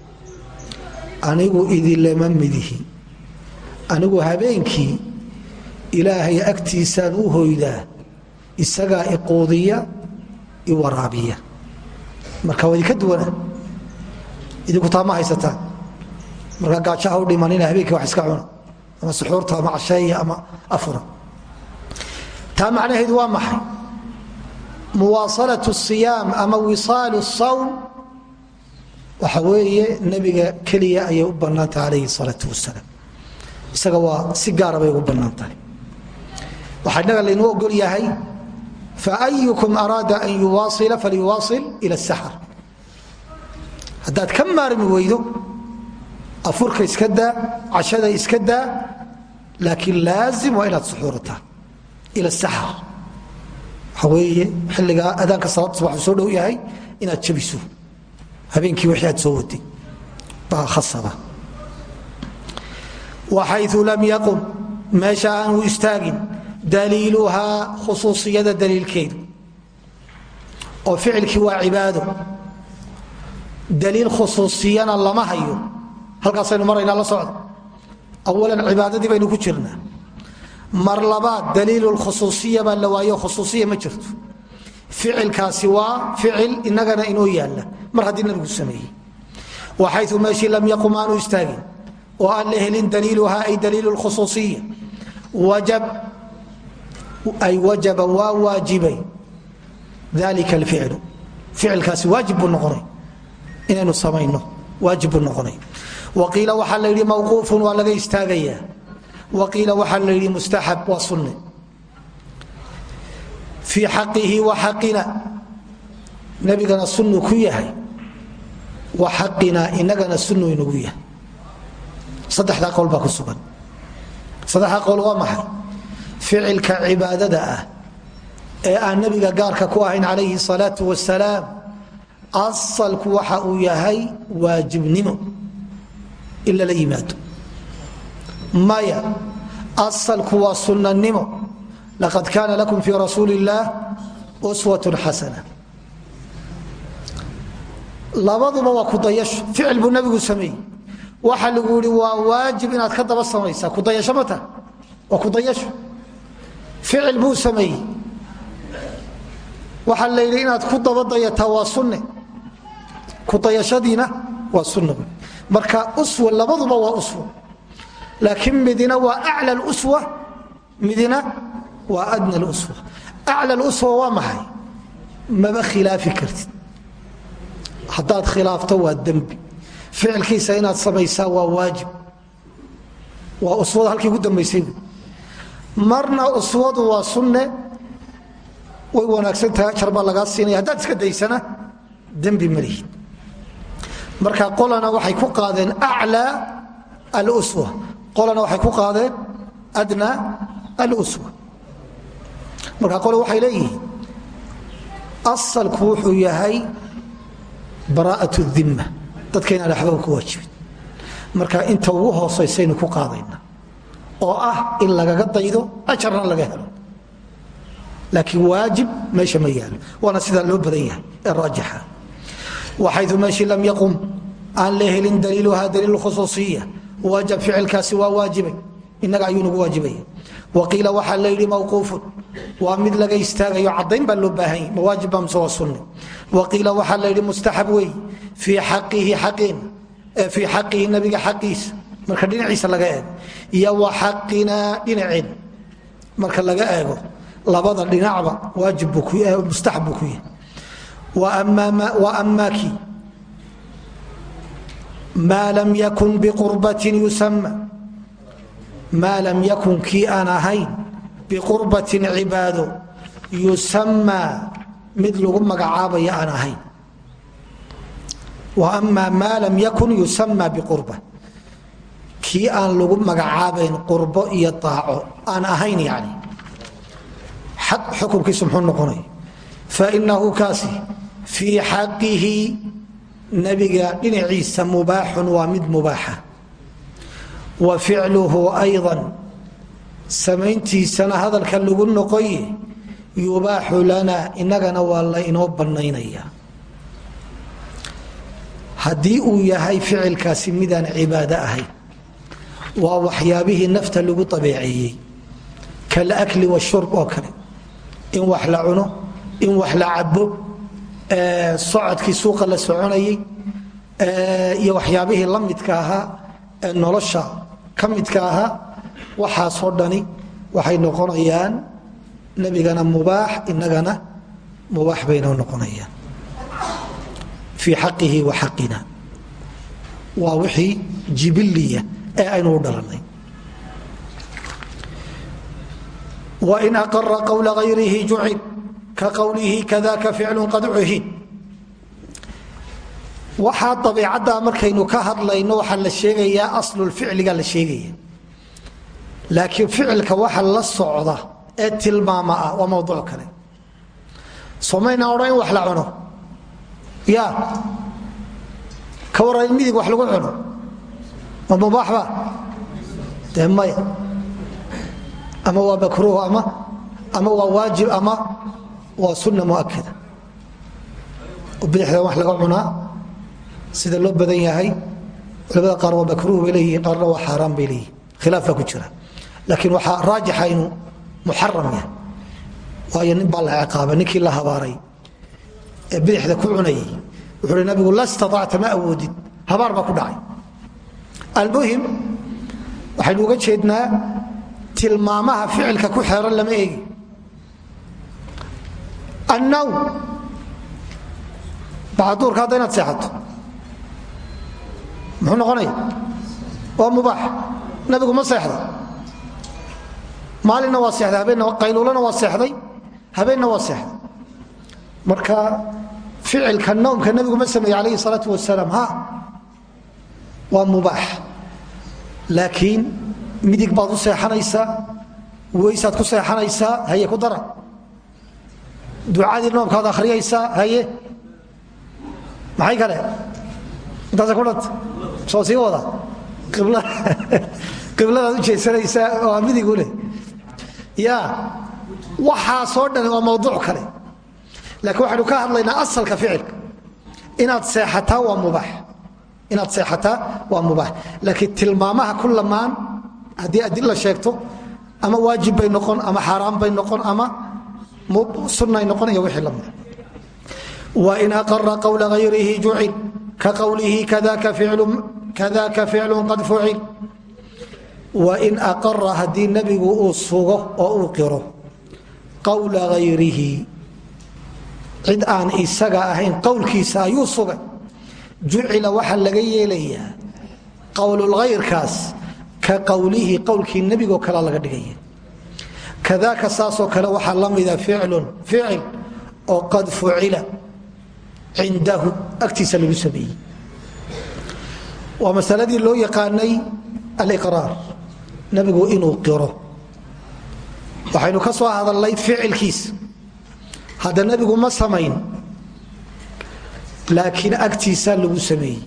anigu idinlama midihi. Anigu habeenkii ilaahay agtiisaan u hoydaa isagaa iquudiya iwaraabiya marka waa idinka duwana idinku taa ma haysataan marka gaajaha u dhimanina habeenkii wax iska cuna ama suxuurta ama casheeya ama afura. Taa macnaheedu waa maxay? Muwaasalatu siyaam ama wisaalu sawm waxa weeye nebiga keliya ayay u bannaantahay calayhi salaau wasalaam isaga waa si gaara bay ugu bannaan tahay. Waxaa innaga laynuu ogol yahay faayukum araada an yuwaasila falyuwaasil ila saxar haddaad ka maarmi weydo afurka iska daa cashada iska daa laakiin laazim waa inaad suxuurataa ila saxar waxa weeye xilligaa adaanka salaada subax uu soo dhow yahay inaad jabiso habeenkii wixii aad soo waday baa khasaba. Waxayu lam yaqum meesha aanu istaagin daliiluhaa khusuusiyada daliilkeedu oo ficilkii waa cibaado. Daliil khusuusiyana lama hayo. Halkaasaynu maraynaa la socda awalan cibaadadii baynu ku jirnaa. Mar labaad daliil khusuusiya baa la waayo khusuusiya ma jirto ficilkaasi waa ficil inagana inoo yaalla mar haddii nabigu sameeyey. Waxayu meeshii lam yaqum aanu istaagin oo aan la helin daliiluha ay daliil khusuusiya. Ay wajaba waa waajibay. Dalika alficlu. Ficilkaasi waajib buu noqonay. Inaynu samayno waajib buu noqonay. Waqiila waxaa la yidhi mawquufun waa laga istaagayaa. Waqiila waxaa la yidhi mustaxab waa sunne fii xaqihi wa xaqina. Nabigana sunnu ku yahay wa xaqina inagana sunnu inagu yahay. Saddexdaa qowl baa ku sugan. Saddexdaa qowl waa maxay? Ficilka cibaadada ah ee aan nabiga gaarka ku ahayn calayhi salaau wasalaam asalku waxa uu yahay waajibnimo in lala yimaado. Maya asalku waa sunnanimo laqad kaana lakum fii rasuuli illaah uswat xasana labaduba waa kudayasho ficil buu nabigu sameeyey waxa lagu yihi waa waajib inaad ka daba samaysaa kudayasho mata waa kudayasho ficil buu sameeyey waxaa la yidhi inaad ku dabadayataa waa sunne kudayashadiina waa sunna marka uswa labaduba waa uswa laakiin midina waa acla uswa midina waa adna uswa acla uswa waa maxay? Maba khilaafi kartid. Haddaad khilaafto waa dembi. Ficilkiisa inaad samaysaa waa waajib. Waa uswada halkii ugu dambaysay marna uswadu waa sunne. Way wanaagsan tahay ajar lagaa siinaya. Haddaad iska daysana dembi malihid marka qolana waxay ku qaadeen aclى alswa qolana waxay ku qaadeen adna alswa marka qole waxay leeyihiin asalku wuxuu yahay baraa'at اdimma dadka inaan waxbaba ku waajibin. Marka inta ugu hoosaysaaynu ku qaadayna oo ah in lagaga daydo ajarna laga helo laakiin waajib meesha ma yaalo waana sidaa loo badan yahay ee raajixa waxayu meeshii lam yaqum aan la helin daliiluha daliil khusuusiya. Waajab ficilkaasi waa waajibay inaga ayuu nagu waajibaya. Waqiila waxaa la yidhi mawquufun waa mid laga istaagayo cadayn baa loo baahanya mawaajib baa mise waa sunni waqiila waxaa la yidhi mustaxab wey fii xaqihi xaqin fii xaqihi nabiga xaqiisa. Marka dhinaciisa laga eego iyo wa xaqinaa dhinaceen marka laga eego labada dhinacba waajib mustaxab buu ku yahay. Amaaki maa lam yakun biqurbatin yusama maa lam yakun kii aan ahayn biqurbatin cibaado yusamaa mid lagu magacaabaya aan ahayn. Wa amaa maa lam yakun yusama biqurba. Kii aan lagu magacaabayn qurbo iyo aaco aan ahayn yani xukunkiisu muxuu noqonay. Fainahu kaasi fii xaqihi nabiga dhinaciisa mubaaxun waa mid mubaaxa. Wa ficluhu ayضa samayntiisana hadalka lagu noqoye yubaaxu lana inagana waa la inoo banaynaya haddii uu yahay ficilkaasi midaan cibaado ahayn waa waxyaabihii nafta lagu abeeceeyey kalakli washurb oo kale. In wax la cuno in wax la cabo socodkii suuqa la soconayay iyo waxyaabihii la midka ahaa ee nolosha ka midka ahaa waxaasoo dhani waxay noqonayaan nebigana mubaax inagana mubaax baynoo noqonayaan. Fii xaqihi wa xaqina. Waa wixii jibiliya ee aynu u dhalanay. Wain aqara qowla ayrihi jucil ka qowlihi kadaka ficlu qad cuhid. Waxaa abiicadda markaynu ka hadlayno waxaa la sheegayaa aslulficliga la laakiin ficilka waxa la socda ee tilmaama ah waa mawduuc kale. Somayna odhan in wax la cuno. Ya. Ka warran in midig wax lagu cuno. Ma mubaaxba dee maya ama waa makruuh ama? Ama waa waajib ama? Waa sunna muakada bidixda wax laga cunaa sida loo badan yahay. Culamada qaar waa makruuh bay leeyihiin qaarna waa xaaraan bay leeyihiin khilaaf baa ku jira laakiin waxaa raajixa inuu muxaram yahay. Waayo nin baa la ciqaabay ninkii la habaaray ee bidixda ku cunayay wuxuu hi nabigu la staacta ma awoodid habaar baa ku dhacay. Almuhim waxaynu uga jeednaa tilmaamaha ficilka ku xeeran lama eegi. Annawm bacduurka hadda inaad seexato. Muxuu noqonaya waa mubaax. Nabigu ma seexday maalinna waa seexday habeenna qayluulana waa seexday. Habeenna waa seexday. Marka ficilka nawmka nabigu ma sameeye alayhi salaatu wasalaam ha? Waa mubaax. Laakiin midig baad u seexanaysaa weysaad ku seexanaysaa haye ku dara. Ducadii noomkaad akhriyaysaa haye. Maxay kale? Intaasa ku dhanta soo sii wada. [laughs] Qibladaad u jeesanaysaa waa midigu leh ya. Waxaasoo dhan waa mawduuc kale. Laakiin waxaynu ka hadlaynaa asalka ficilka. Inaad seexataa waa mubaax. Inaad seexataa waa mubaax. Laakiin tilmaamaha ku lamaan haddii adila sheegto ama waajib bay noqon ama xaaraan bay noqon ama sunnay noqon iyo wixii lamida wain aqara qowla hayrihi jucil ka qowlihi kadaka ficlu qad fucil wain aqara haddii nebigu uu sugo oo uu qiro qowla hayrihi cid aan isaga ahayn qowlkiisa ayuu sugay. Jucila waxaa laga yeelayaa qowlulhayrkaas ka qowlihi qowlkii nebigoo kalea laga dhigaya. Kadaaka saasoo kale waxaa la mida ficlun ficil oo qad fucila cindahu agtiisa lagu sameeyey. Waa masaladii loo yaqaanay aliqraar nebigu inuu qiro waxaynu ka soo hadalnay ficilkiisa hadda nebigu ma samayn laakiin agtiisaa lagu sameeyey.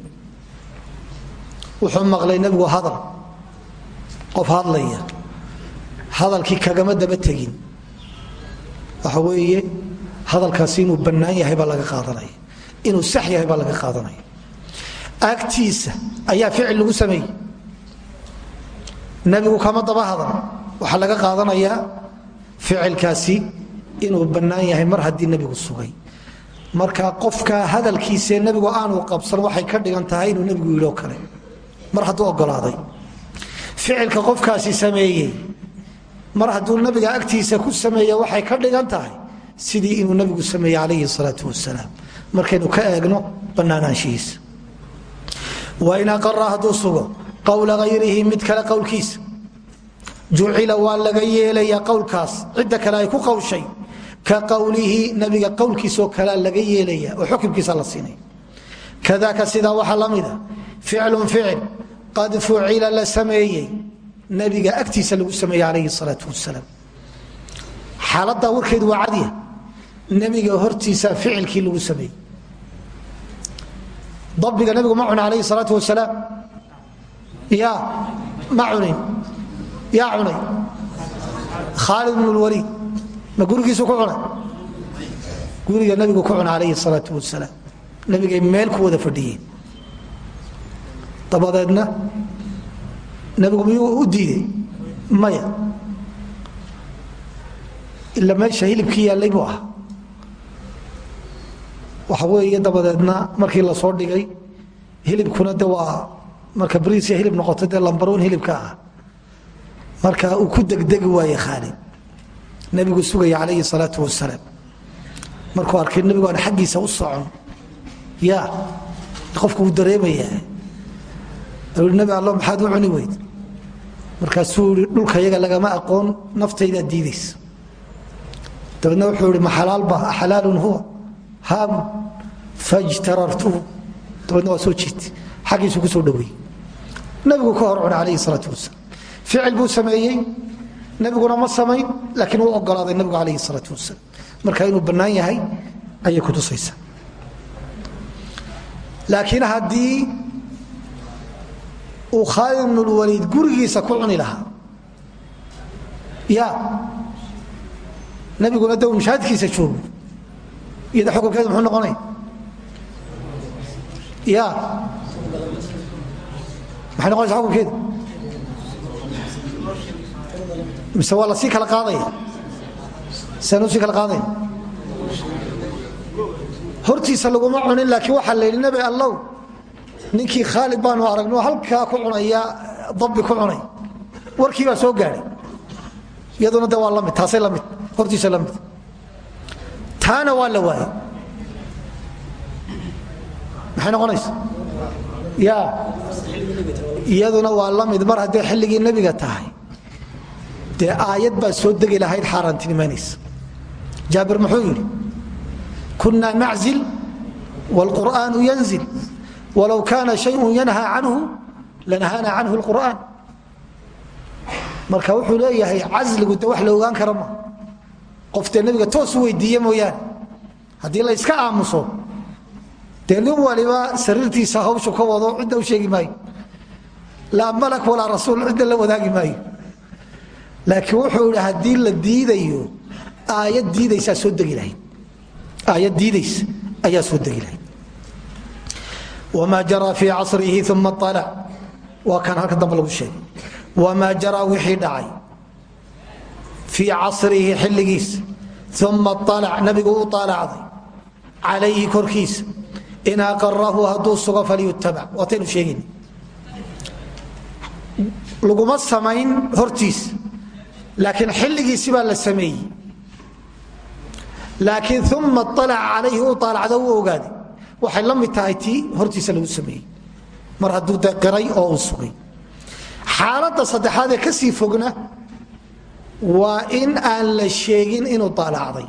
Wuxuu maqlay nebigu hadal qof hadlaya. Hadalkii kagama daba tegin. Waxa weeye hadalkaasi inuu bannaan yahay baa laga qaadanaya. Inuu sax yahay baa laga qaadanaya. Agtiisa ayaa ficil lagu sameeyey nebigu kama daba hadal. Waxaa laga qaadanayaa ficilkaasi inuu bannaan yahay mar haddii nebigu sugay. Marka qofka hadalkiisee nebigu aanu qabsan waxay ka dhigan tahay inuu nebigu yidhoo kale. Mar hadduu ogolaaday. Ficilka qofkaasi sameeyey. Mar hadduu nabiga agtiisa ku sameeye waxay ka dhigan tahay sidii inuu nabigu sameeye calayhi salaau wasalaam markaynu ka eegno bannaanaanshihiisa wain aqara hadduu sugo qowla hayrihi mid kale qowlkiisa jucila waa laga yeelaya qowlkaas cidda kale ay ku qowshay ka qowlihi nabiga qowlkiisoo kalea laga yeelaya oo xukumkiisa la siinay. Kadaaka sidaa waxaa la mida. Ficlun ficil. Qad fucila la sameeyey. Nabiga agtiisa lagu sameeye alayhi salaau wasalaam xaalada warkeedu waa cadiya. Nebiga hortiisa ficilkii lagu sameeyey. Dabiga nabigu ma cuna alayhi salaau wasalaam ya ma cunin yaa cunay. Khaalid bn lwaliid ma gurigiisu ku cunay? Guriga nabigu ku cuna alayhi salaau wasalaam nabigay meel ku wada fadhiyeen. Dabadeedna nabigu miyuu u diiday maya. Ila meesha hilibkii yaallay buu ah waxa weeye dabadeedna markii la soo dhigay hilibkuna de marka briisya hilib noqoto dee lambaroon hilibka ah. Marka uu ku degdegi waaye khaalid nabigu sugaya calayhi salaau wasalaam markuu arkay nabigu aan xaggiisa u socon ya qofku wuu dareemayaa. Nabi allo maxaad u cuni weyd? Markaasuu ii dhulka yaga lagama aqoon naftaydaa diidaysa dabeedna wuxuu ihi ma xalaalba xalaalun huwa? Haamun fajtarartuhu. Dabeedna waa soo jiitay. Xaggiisu ku soo nabigu ka hor cunay calayhi salaatu wasalaam. Ficil buu sameeyey nabiguna ma samayn laakiin wuu ogolaaday nabigu calayhi salaatu wasalaam. Marka inuu bannaan yahay ayay kutusaysaa laakiin haddii uu khaalid ibn lwaliid gurigiisa ku cuni lahaa ya nabiguna da mashaahidkiisa joogo iyada xukunkeedu muxuu noqonaya ya maxay noqonaysa xukunkeedu mise waa la sii kala qaadaya sanu sii kala qaadaya hortiisa laguma cunin laakiin waxaa la yidhi nabi allow ninkii khaalid aragno halkaa ku cunaya dabbi ku cunay. Warkii soo gaadhay iyaduna de la mid taasay la mid hortiisa la mid taana waa la waayey maxay noqonaysa ya. Iyaduna waa la mar hadday xilligii nebiga tahay. Dee aayad baa soo degi lahayd xaaraantinimaynaysa. Jaabir muxuu yidhi kunaa naczil wاlqur'aanu yanzil. Walow kaana shayun yanhaa canhu lanahaana canhu اlqur'aan marka wuxuu leeyahay casligu de wax la ogaan kara ma. Qoftee nebiga toos u weydiiye mooyaane. Haddii la yska aamuso dee nin waliba sariirtiisa hawshu ka wado cidda u sheegi maayo. Laa malak walaa rasuul cidda la wadaagi maayo. Laakiin wuxuu idhi haddii la diidayo aayad diidaysaa soo degi lahayd. Aayad diidaysa ayaa soo degi lahayd. Wma jaraa fii casrihi uma alac waa kan halka dambe lagu sheegay. Wamaa jaraa wixii dhacay. Fii casrihi xilligiisa uma alac nabigu u aalacday calayhi korkiisa in aqarahu hadduu sugo falyutabac waataynu sheegayna laguma samayn hortiisa laakiin xilligiisi baa la sameeyey laakiin uma alaca calayhi u aalacdo u ogaaday waxay la mid lagu sameeyey mar hadduu de qiray oo uu sugay xaaladda saddexaad ee ka fogna waa in aan la sheegin inuu aalacday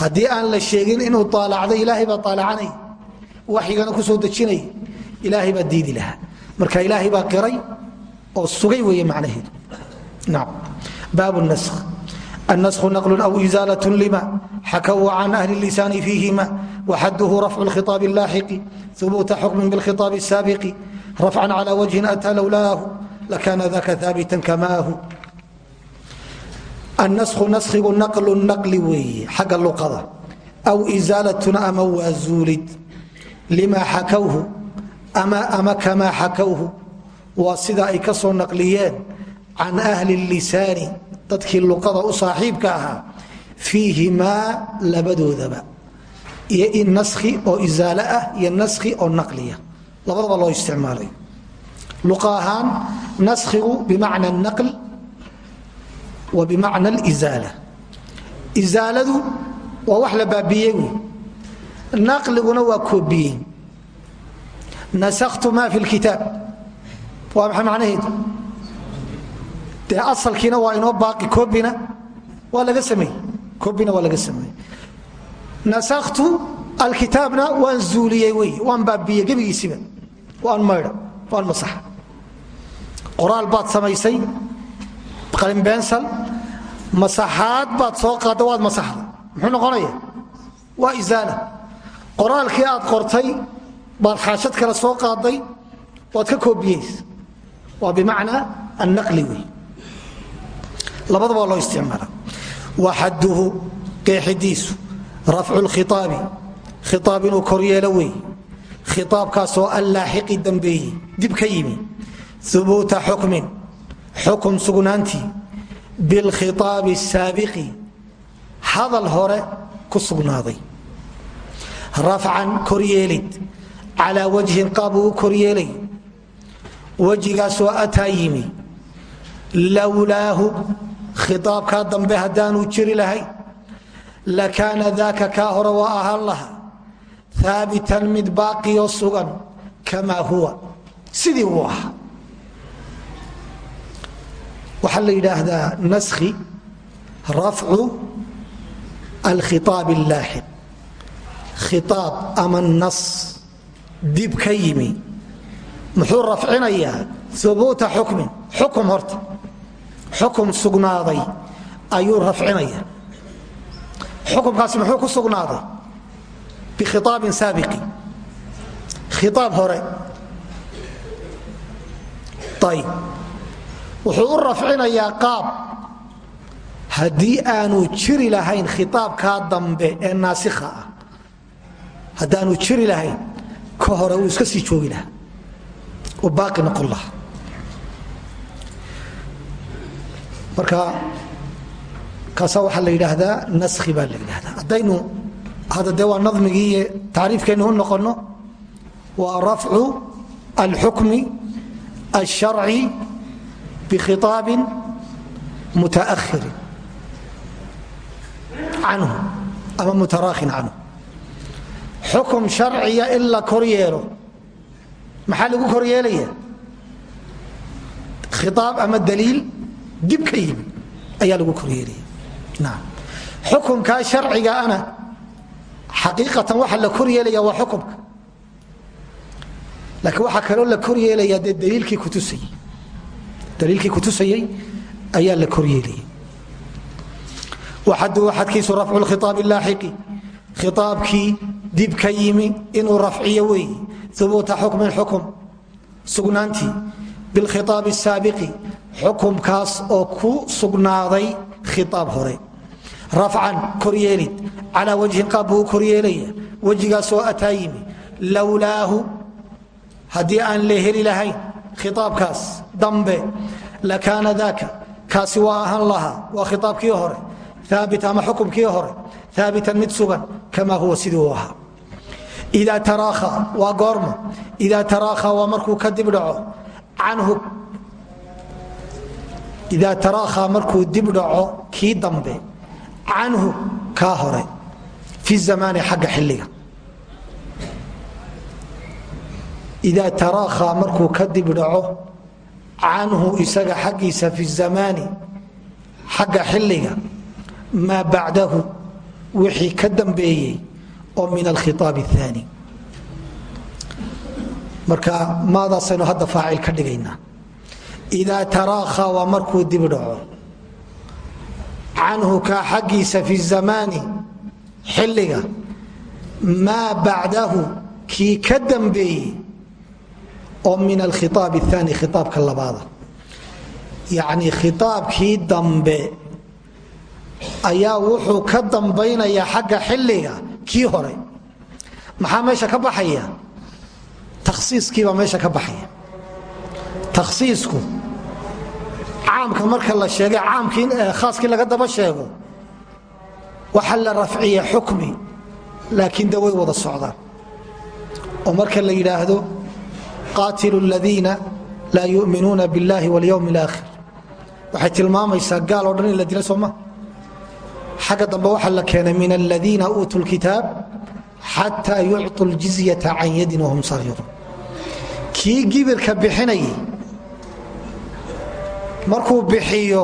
haddii aan la sheegin inuu aalacday ilaahay baa aalacanay waxyigana ku soo dejinay ilaahay baa diidi lahaa marka ilaahay baa qiray oo sugay weeye macnaheedu naam baab nask النسخ نقل أو إزالة لما حكوا عن أهل اللسان فيهما وحده رفع الخطاب اللاحق ثبوت حكم بالخطاب السابق رفعا على وجه أتى لولاه لكان ذاك ثابتا كماه annasku naskigu naqlu naqli weeye xagga luqada aw isaalatun ama waa zuulid limaa xakawhu ama kamaa xakawhu waa sida ay ka soo naqliyeen can ahli lisaani dadkii luqada u saaxiibka ahaa fiihimaa labadoodaba iyo in naski oo isaalo ah iyo naski oo naqliya labadaba wa bimacna alizaala. Izaaladu waa wax la baabiyey wey naqliguna waa koobiyey nasaktu ma fi lkitaab waa maxay macnaheedu? Dee asalkiina waa inoo baaqi kobina waa laga sameey kobina waa laga sameeyey. Nasaktu alkitaabna waan zuuliyey wey waan qalinbeensal masaxaad baad soo qaadda waad masaxda. Muxuu noqonaya? Waa isaala qoraalkii aad qortay baad xaashad kale soo qaaday waad ka koobiyeysa. Waa bimacnaa annaqli wey labadaba waa loo isticmaala waxaduhu qeexidiisu rafcu lkhiaabi khiaab inuu koryeelo wey khiaabkaasoo allaaxiqi dambeeyey. Dib ka yimi. Ubuuta xukmin xukun sugnaantii. Bilkhiaabi saabiqi. Hadal hore ku sugnaaday. Rafcan koryeelid calaa wajhin qaab uu u koryeelay wejigaasoo ataa yimi. Lowlaahu khiaabkaa dambe haddaanuu jiri lahayn lakaana daaka kaa hore waa ahaan laha aabitan mid baaqiyoo sugan kamaa huwa. Sidii uu ahaa waxaa la yidhaahdaa naskhi rafcu alkhiaab allaaxiq khiaab ama nas dib ka yimi. Muxuu rafcinayaa? Ubuuta xukmin xukum horta. Xukum sugnaaday ayuu rafcinaya xukumkaasi muxuu ku sugnaaday? Bikhiaabin saabiqi khiaab hore. Ayb wuxuu u rafcinayaa qaab. Haddii aanu jiri lahayn khiaabkaa dambe ee naasikha ah haddaanu jiri lahayn ka hore uu iska sii joogi lahaa oo baaqi noqon lahaa. Marka kaasa waxaa la yidhaahdaa naskhi baa la yidhahdaa haddaynu hadda dee waa nadmigii iyo u noqonno waa rafcu alxukmi alsharci bikhiaabin mutaahirin canhu ama mutaraakin canhu xukum sharciya in la kor yeelo maxaa lagu kor yeelaya khiaab ama daliil dib ka yimi ayaa lagu kor yeelaya xukumkaa sharciga ana xaqiiqatan waxa la kor yeelaya waa xukumka laakiin waxaa kaloo la kor yeelaya dee daliilkii kutusayey daliilkii kutusayey ayaa la kor yeelaya waxadu xadkiisu rafcu lkhiaab laaxiqi khiaabkii dib ka yimi inuu rafciyo weeye ubuuta xukmin xukum sugnaantii. Bilkhiaab saabiqi. Xukumkaas oo ku sugnaaday khiaab hore. Rafcan koryeelid. Calaa wajhin qaab buu u koryeelaya wejigaasoo ataa yimi. Lowlaahu haddii aan la heli lahayn khiaabkaas dambe lakaana daaka. Kaasi waa ahaan lahaa waa khiaabkii hore aabit ama xukumkii hore aabitan mid sugan kamaa huwa sidii uu ahaa. Ida taraakha waa goorma. Idaa taraakha waa markuu ka dibdhaco canhu idaa taraakha markuu dib dhaco kii dambe canhu kaa hore fi zamaani xagga xilliga idaa taraakha markuu ka dib dhaco canhu isaga xaggiisa fi zamaani xagga xilliga maa bacdahu wixii ka dambeeyey oo min alkhiaab اaani marka maadaasaynu hadda faacil ka dhigaynaa idaa taraakha waa markuu dib dhaco canhu kaa xaggiisa fi zamaani xilliga maa bacdahu kii ka dambeeyey oo min alkhiaab aani khiaabka labaada yacni khiaabkii dambe ayaa wuxuu ka dambaynayaa xagga xilliga kii hore. Maxaa meesha ka baxaya? Takhsiiskiibaa meesha ka baxaya. Takhsiisku caamka marka la sheegay caamkii khaaskii laga daba sheego waxa la rafciya xukmi laakiin de way wada socdaan oo marka la yidhaahdo qaatilu ladiina laa yuminuuna biاllahi wاlyowm اlaakhir waxay tilmaamaysaa gaal oo dhan in la dila sooma xagga dambe waxaa la keenay min aladiina uutuu lkitaab xataa yucطu ljizyata can yadin wahum saagiruun kii gibirka bixinayay markuu bixiyo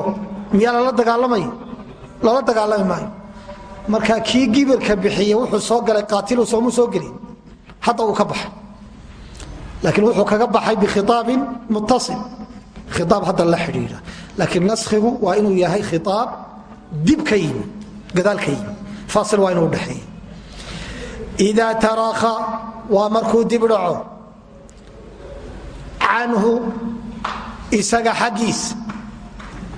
miyaa lala dagaalamay lala dagaalami maayo marka kii gibirka bixiya wuxuu soo galay qaatilu soomu soo gelin hadda uu ka baxay laakiin wuxuu kaga baxay bikhiaabin muttasil. Khiaab hadda la xidhiidha. Laakiin naskhigu waa inuu yahay khiaab dib ka yimi gadaal ka yimi faasil waa inuu dhexeeya idaa taraakha waa markuu dib dhaco. Canhu isaga xaggiisa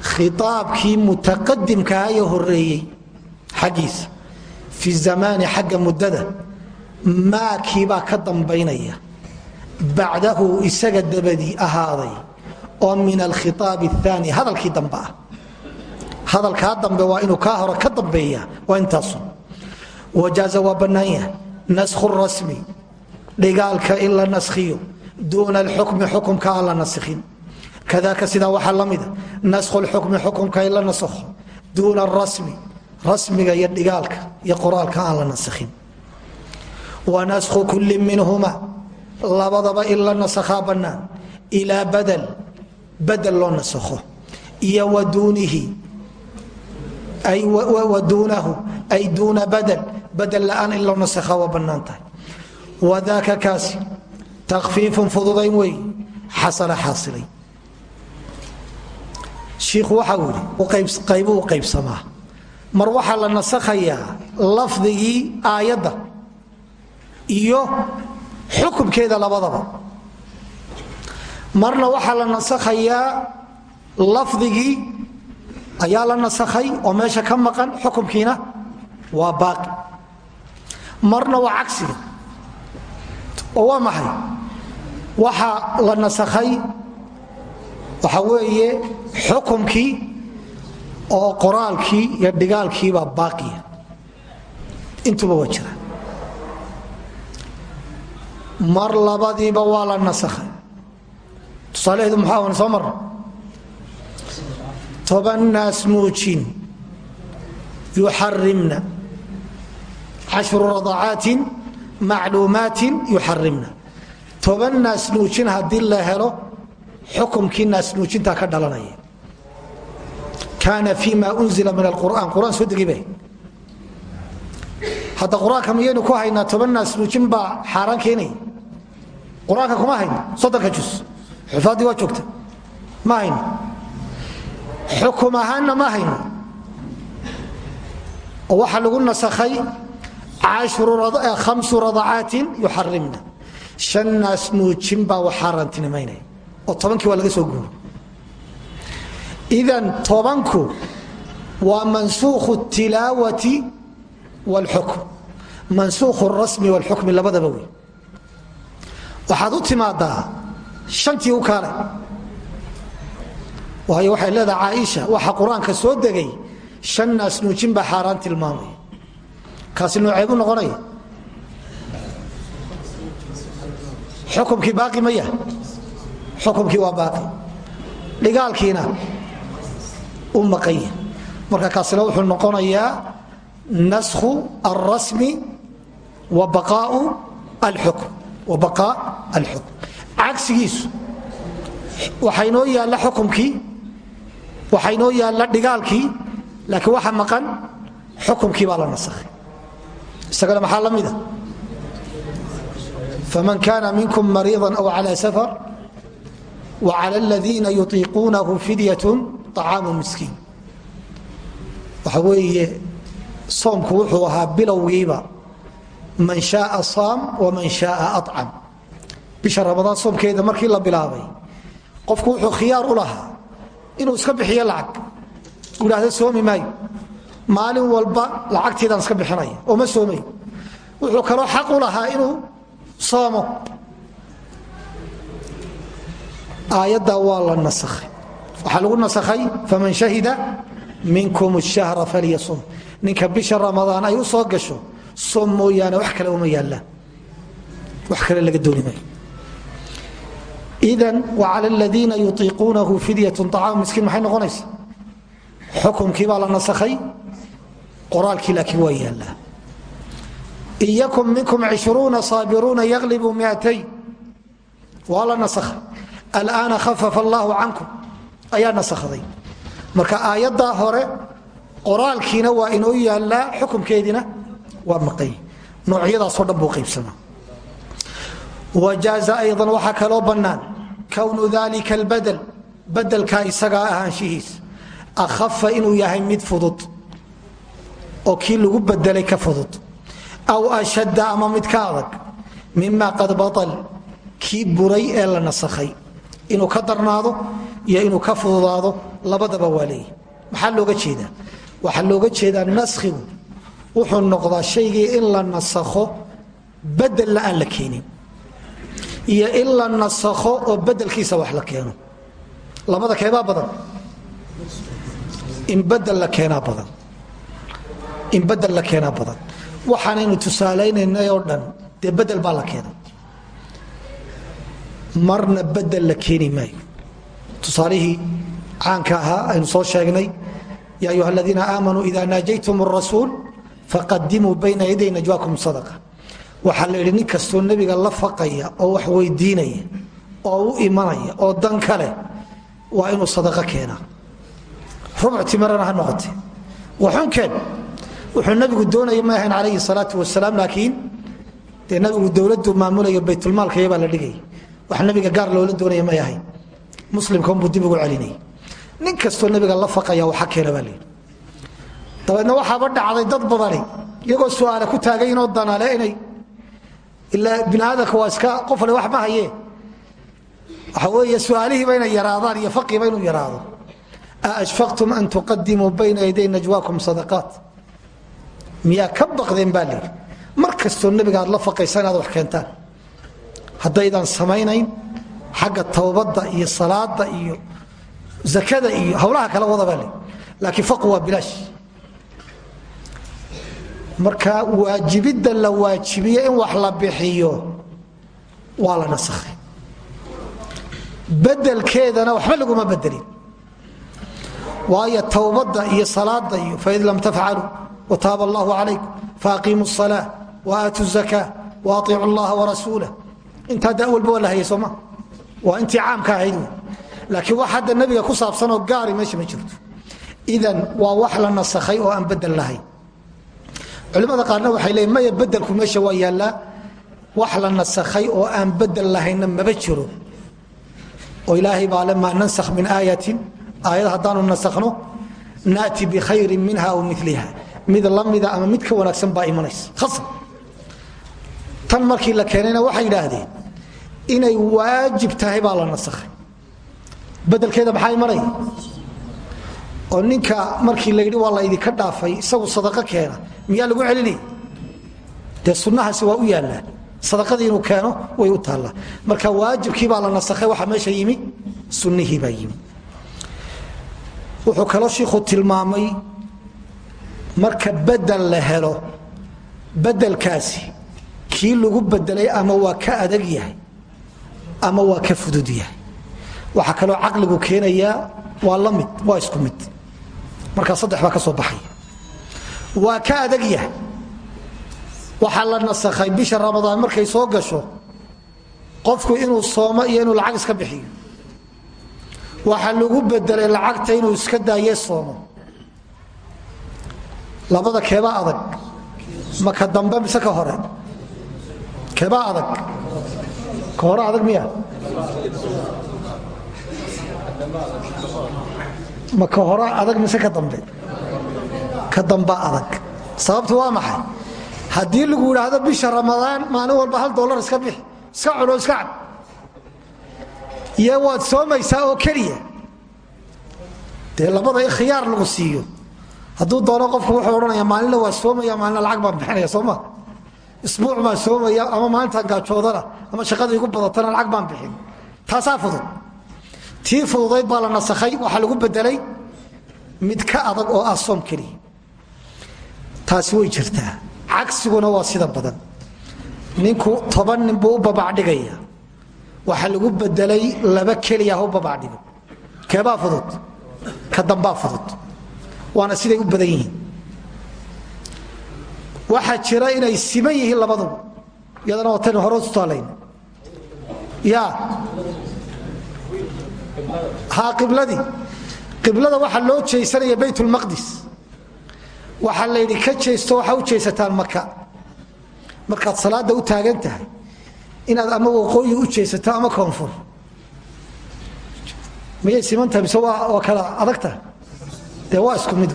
khiaabkii mutaqadimkahaye horeeyey xaggiisa fi zamaani xagga bacdahu isaga dabadii ahaaday oo min alkhiaab aani hadalkii dambe ah. Hadalkaa dambe waa inuu kaa hore ka dambeeya waa intaasu wajaaza waa bannaan yahay naskhu rasmi. Dhigaalka in la naskhiyo duuna alxukmi xukumka aan la naskhin kadaaka sidaa waxaa la mida naskhu lxukmi xukumka in la nasakho duuna rasmi. Rasmiga labadaba in la nasakhaa bannaan. Ilaa badel badel loo nasakho. Iyo wa duunihi wa duunahu ay duuna badel badel la'aan in loo nasakhaa waa bannaan tahay. Wadaaka kaasi takfiifun fududayn wey xasala xaasilay. Shiikhu waxa uu yidhi qaybuu qaybsamaa. Mar waxaa la nasakhayaa lafdigii aayadda iyo xukumkeeda labadaba. Marna waxaa la nasakhayaa lafdigii ayaa la nasakhay oo meesha ka maqan xukumkiina waa baaqi. Marna waa cagsiga oo waa maxay? Waxa la nasakhay waxa weeye xukumkii oo qoraalkii iyo dhigaalkiibaa baaqiya intuba waa jira mar labadiiba waa la nasakhay. Tusaalaheedu muxuu awan soo marna toban naas nuujin yuxarimna cashru radacaatin macluumaatin yuxarimna toban naas nuujin haddii la helo xukumkii naas nuujintaa ka dhalanaya. Kaana fi unzila min alqur'an quraan soo degi ba hadda qur'aanka ku haynaa toban naas nuujin baa xaaraan keenaya qur'aanka kuma hayno soddonka jus. Xufaaddii waa joogta ma hayno xukum ahaanna ma hayno oo waxaa lagu nasakhay hamsu radacaatin yuxarimna. Shan naas nuujin baa wax xaaraantinimaynaya oo tobankii waa laga soo guuro. Idan tobanku waa mansuukhu tilaawati wاlxukm mansuukhu rasmi wاlxukmi labadaba wey waxaad u timaadaa shantii u kaale waayo waxay leedaha caaisha waxa qur'aanka soo degay shan naas nuujin baa xaaraan tilmaamaya kaasi nooceebu noqonaya xukumkii baaqi ma yah xukumkii waa baaqi. Dhigaalkiina u maqanya marka kaasina wuxuu noqonayaa naskhu alrasmi wa baqaau alxukm wa baaa alxukm. Cagsigiisu waxaa inoo yaalla xukumkii waxaa inoo yaalla dhigaalkii laakiin waxa maqan xukumkii baa la nasakhay. Isagana maxaa la mida ah? faman kaana minkum mariida aw calaa safar wacala aladiina yutiiquunahu fidyatun acaamu miskiin. Waxa weeye soomku wuxuu ahaa bilowgiiba man shaaa saam waman shaaa acam bisha ramadaan soomkeeda markii la bilaabay qofku wuxuu khiyaar u lahaa inuu iska bixiyo lacag. U idhahdo soomi maayo. Maalin walba lacagteedaan iska bixinaya oo ma soomay. Wuxuu kaloo xaq u lahaa inuu soomo. Aayadda waa la nasakhay. Waxaa lagu nasakhay faman shahida minkum shahra falyasum. Ninka bisha ramadaan ay u soo gasho soom mooyaane wax kale uma yaallaan wax kale laga dooni maayo idan wacala ladiina yuiiquunahu fidyatun acaamu miskiin maxay noqonaysa? Xukunkiibaa la nasakhay qoraalkii laakiin waa yaallaa iyakum minkum ishruuna saabiruuna yaqlibu miatayn waa la nasakhay. Alaana khafafa allaahu cankum. Ayaa nasakhaday. Marka aayaddaa hore qoraalkiina waa inoo yaallaa xukunkeediina waa maqan yihi noocyadaasoo dhan buu qaybsamaa wajaaza aydan waxaa kaloo bannaan. Kownu dalika albadel badelkaa isagaa ahaanshihiisa akhafa inuu yahay mid fudud. Oo kii lagu bedelay ka fudud. Aw ashadda ama mid ka adag. Mima qad baal kii buray ee la nasakhay. Inuu ka darnaado iyo inuu ka fududaado labadaba waa leeyihi maxaa looga jeedaa? Waxaa looga jeedaa naskhigu wuxuu noqdaa shaygii in la nasakho bedella aan la keenin. Iyo in la nasakho oo bedelkiisa wax la keeno. Labada keebaa badan. In badel la keenaa badan. In bedel la keenaa badan. Waxaanaynu tusaalaynaynay oo dhan dee bedel baa la keena marna bedel la keeni maayo. Tusaalihii caanka ahaa aynu soo sheegnay ya ayuha aladiina aamanuu ida naajaytum الrasuul faqadimuu bayna yaday najwaakum sadqa waxaa la yidhi nin kastoo la faqaya oo wax weydiinaya oo u imanaya oo dan kale waa inuu sadaqo keenaa. Rubc timirana ha noqote waxunkeen wuxuu nabigu doonaya ma ahayn calayhi salaau wasalaam laakiin dee nabigu dowladdu maamulayo baytulmaalkayabaa la dhigaya wax nabiga gaar loola doonaya may ahayn. Muslimkaunbuu dib ugu celinaya nin kastoo nabiga la faqaya waxa keena baa layidhi dabeedna waxaaba dhacday dad badani iyagoo su'aale ku taagaynoo danale inay ilaa bini aadamka waa iska qofle wax ma hayee. Waxa weeye su'aalihiiba inay yaraadaan iyo faqiiba inuu yaraado. Aashfaqtum an tuqadimuu bayna yaday najwaakum sadaqaat. Miyaa ka baqdeen baa nebiga aad la faqaysa inaad wax keentaan. Haddaydan samaynayn xagga towbadda iyo salaada iyo zakada iyo hawlaha kala wada baa lihi laakiin faqu waa bilaash marka waajibidda la waajibiye in wax la bixiyo waa la nasakhay bedelkeedana waxba laguma bedelin waayo towbadda iyo salaada iyo faid lam tafcaluu wataaba allahu calaykum faaqiimu الsalaa waaatu الzaka waaطiicu اllaha warasuulah intaa da walba waa la hayay sooma waa intii caamka ahayd wey laakiin wax hadda nebiga ku saabsanoo gaari meesha ma jirto idan waa wax la nasakhay oo aan bedel lahayn culimada qaarna waxay leeyiin maya bedelku meesha waa yaallaa? Wax la nasakhay oo aan bedel lahaynna maba jiro. Oo ilaahay baa le maa nansakh min aayatin? Aayad haddaanu nasakhno naati bikhayrin minha aw miliha mid lamida ama mid ka wanaagsan baa imanaysa. Khasab. Tan markii la keenayna waxay yidhaahdeen inay waajib tahay baa la nasakhay. Bedelkeeda maxaa imanaya oo ninka markii la yidhi waa laydinka dhaafay isagu sadaqo keena. Miyaa lagu celinaya dee sunnahaasi waa u yaallaa? Sadaqadii inuu keeno way u taallaa. Marka waajibkii baa la nasakhay waxa meesha yimi? Sunnihii baa yimi. Wuxuu kaloo shiikhu tilmaamay marka bedel la helo bedelkaasi kii lagu bedelay ama waa ka adag yahay ama waa ka fudud yahay. Waxaa kaloo caqligu keenayaa waa la mid waa isku mid markaa saddex baa ka soo baxaya waa ka adag yahay. Waxaa la nasakhay bisha ramadaan markay soo gasho qofku inuu soomo iyo inuu lacag iska bixiyo. Waxaa lagu bedelay lacagta inuu iska daaye soomo. Labada keebaa adag ma ka dambe mise ka hore. Keebaa adag ka hore adag miya ma ka hore adag mise ka dambe? Ka damba adag. Sababtu waa maxay? Haddii lagu idhaahdo bisha ramadaan maalin walba hal dolar iska bixi. Iska cuno iska cab iyo waad soomaysaa oo keliya. Dee labada khiyaar lagu siiyo. Hadduu doono qofku wuxuu odhanaya maalinna waa soomaya maalina lacag baan bixinaya sooma. Isbuuc baan soomaya ama maalintaan gaajoodana ama shaqada igu badatana lacag baan bixin. Taasaa fudud tii fududayd baa la nasakhay waxaa lagu bedelay mid ka adag oo ah soom keliya taasi way jirtaa. Cagsiguna waa sida badan. Ninku toban nin buu u babacdhigaya waxaa lagu bedelay laba keliya ha u babacdhigo keebaa fudud. Ka dambaa fudud. Waana siday u badan yihiin. Waxaa jira inay siman yihiin labaduba iyadana waa tan hore ustaalayn ya ha qibladii. Qiblada waxaa loo jeysanaya baytulmaqdis waxaa la yidhi ka jeysto waxaa u jeysataan maka markaad salaada u taagan tahay inaad ama waqooyi u jeysato ama koonfur. Miyay simantahay mise waa kala adagtahay dee waa isku mid.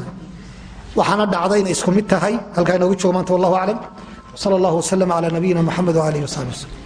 Waxaana dhacda inay isku mid tahay halkaa inoogu joogo maanta wallahu aclam. Sal allah waslm ala nabiyina muxamed waalih wasabi waslm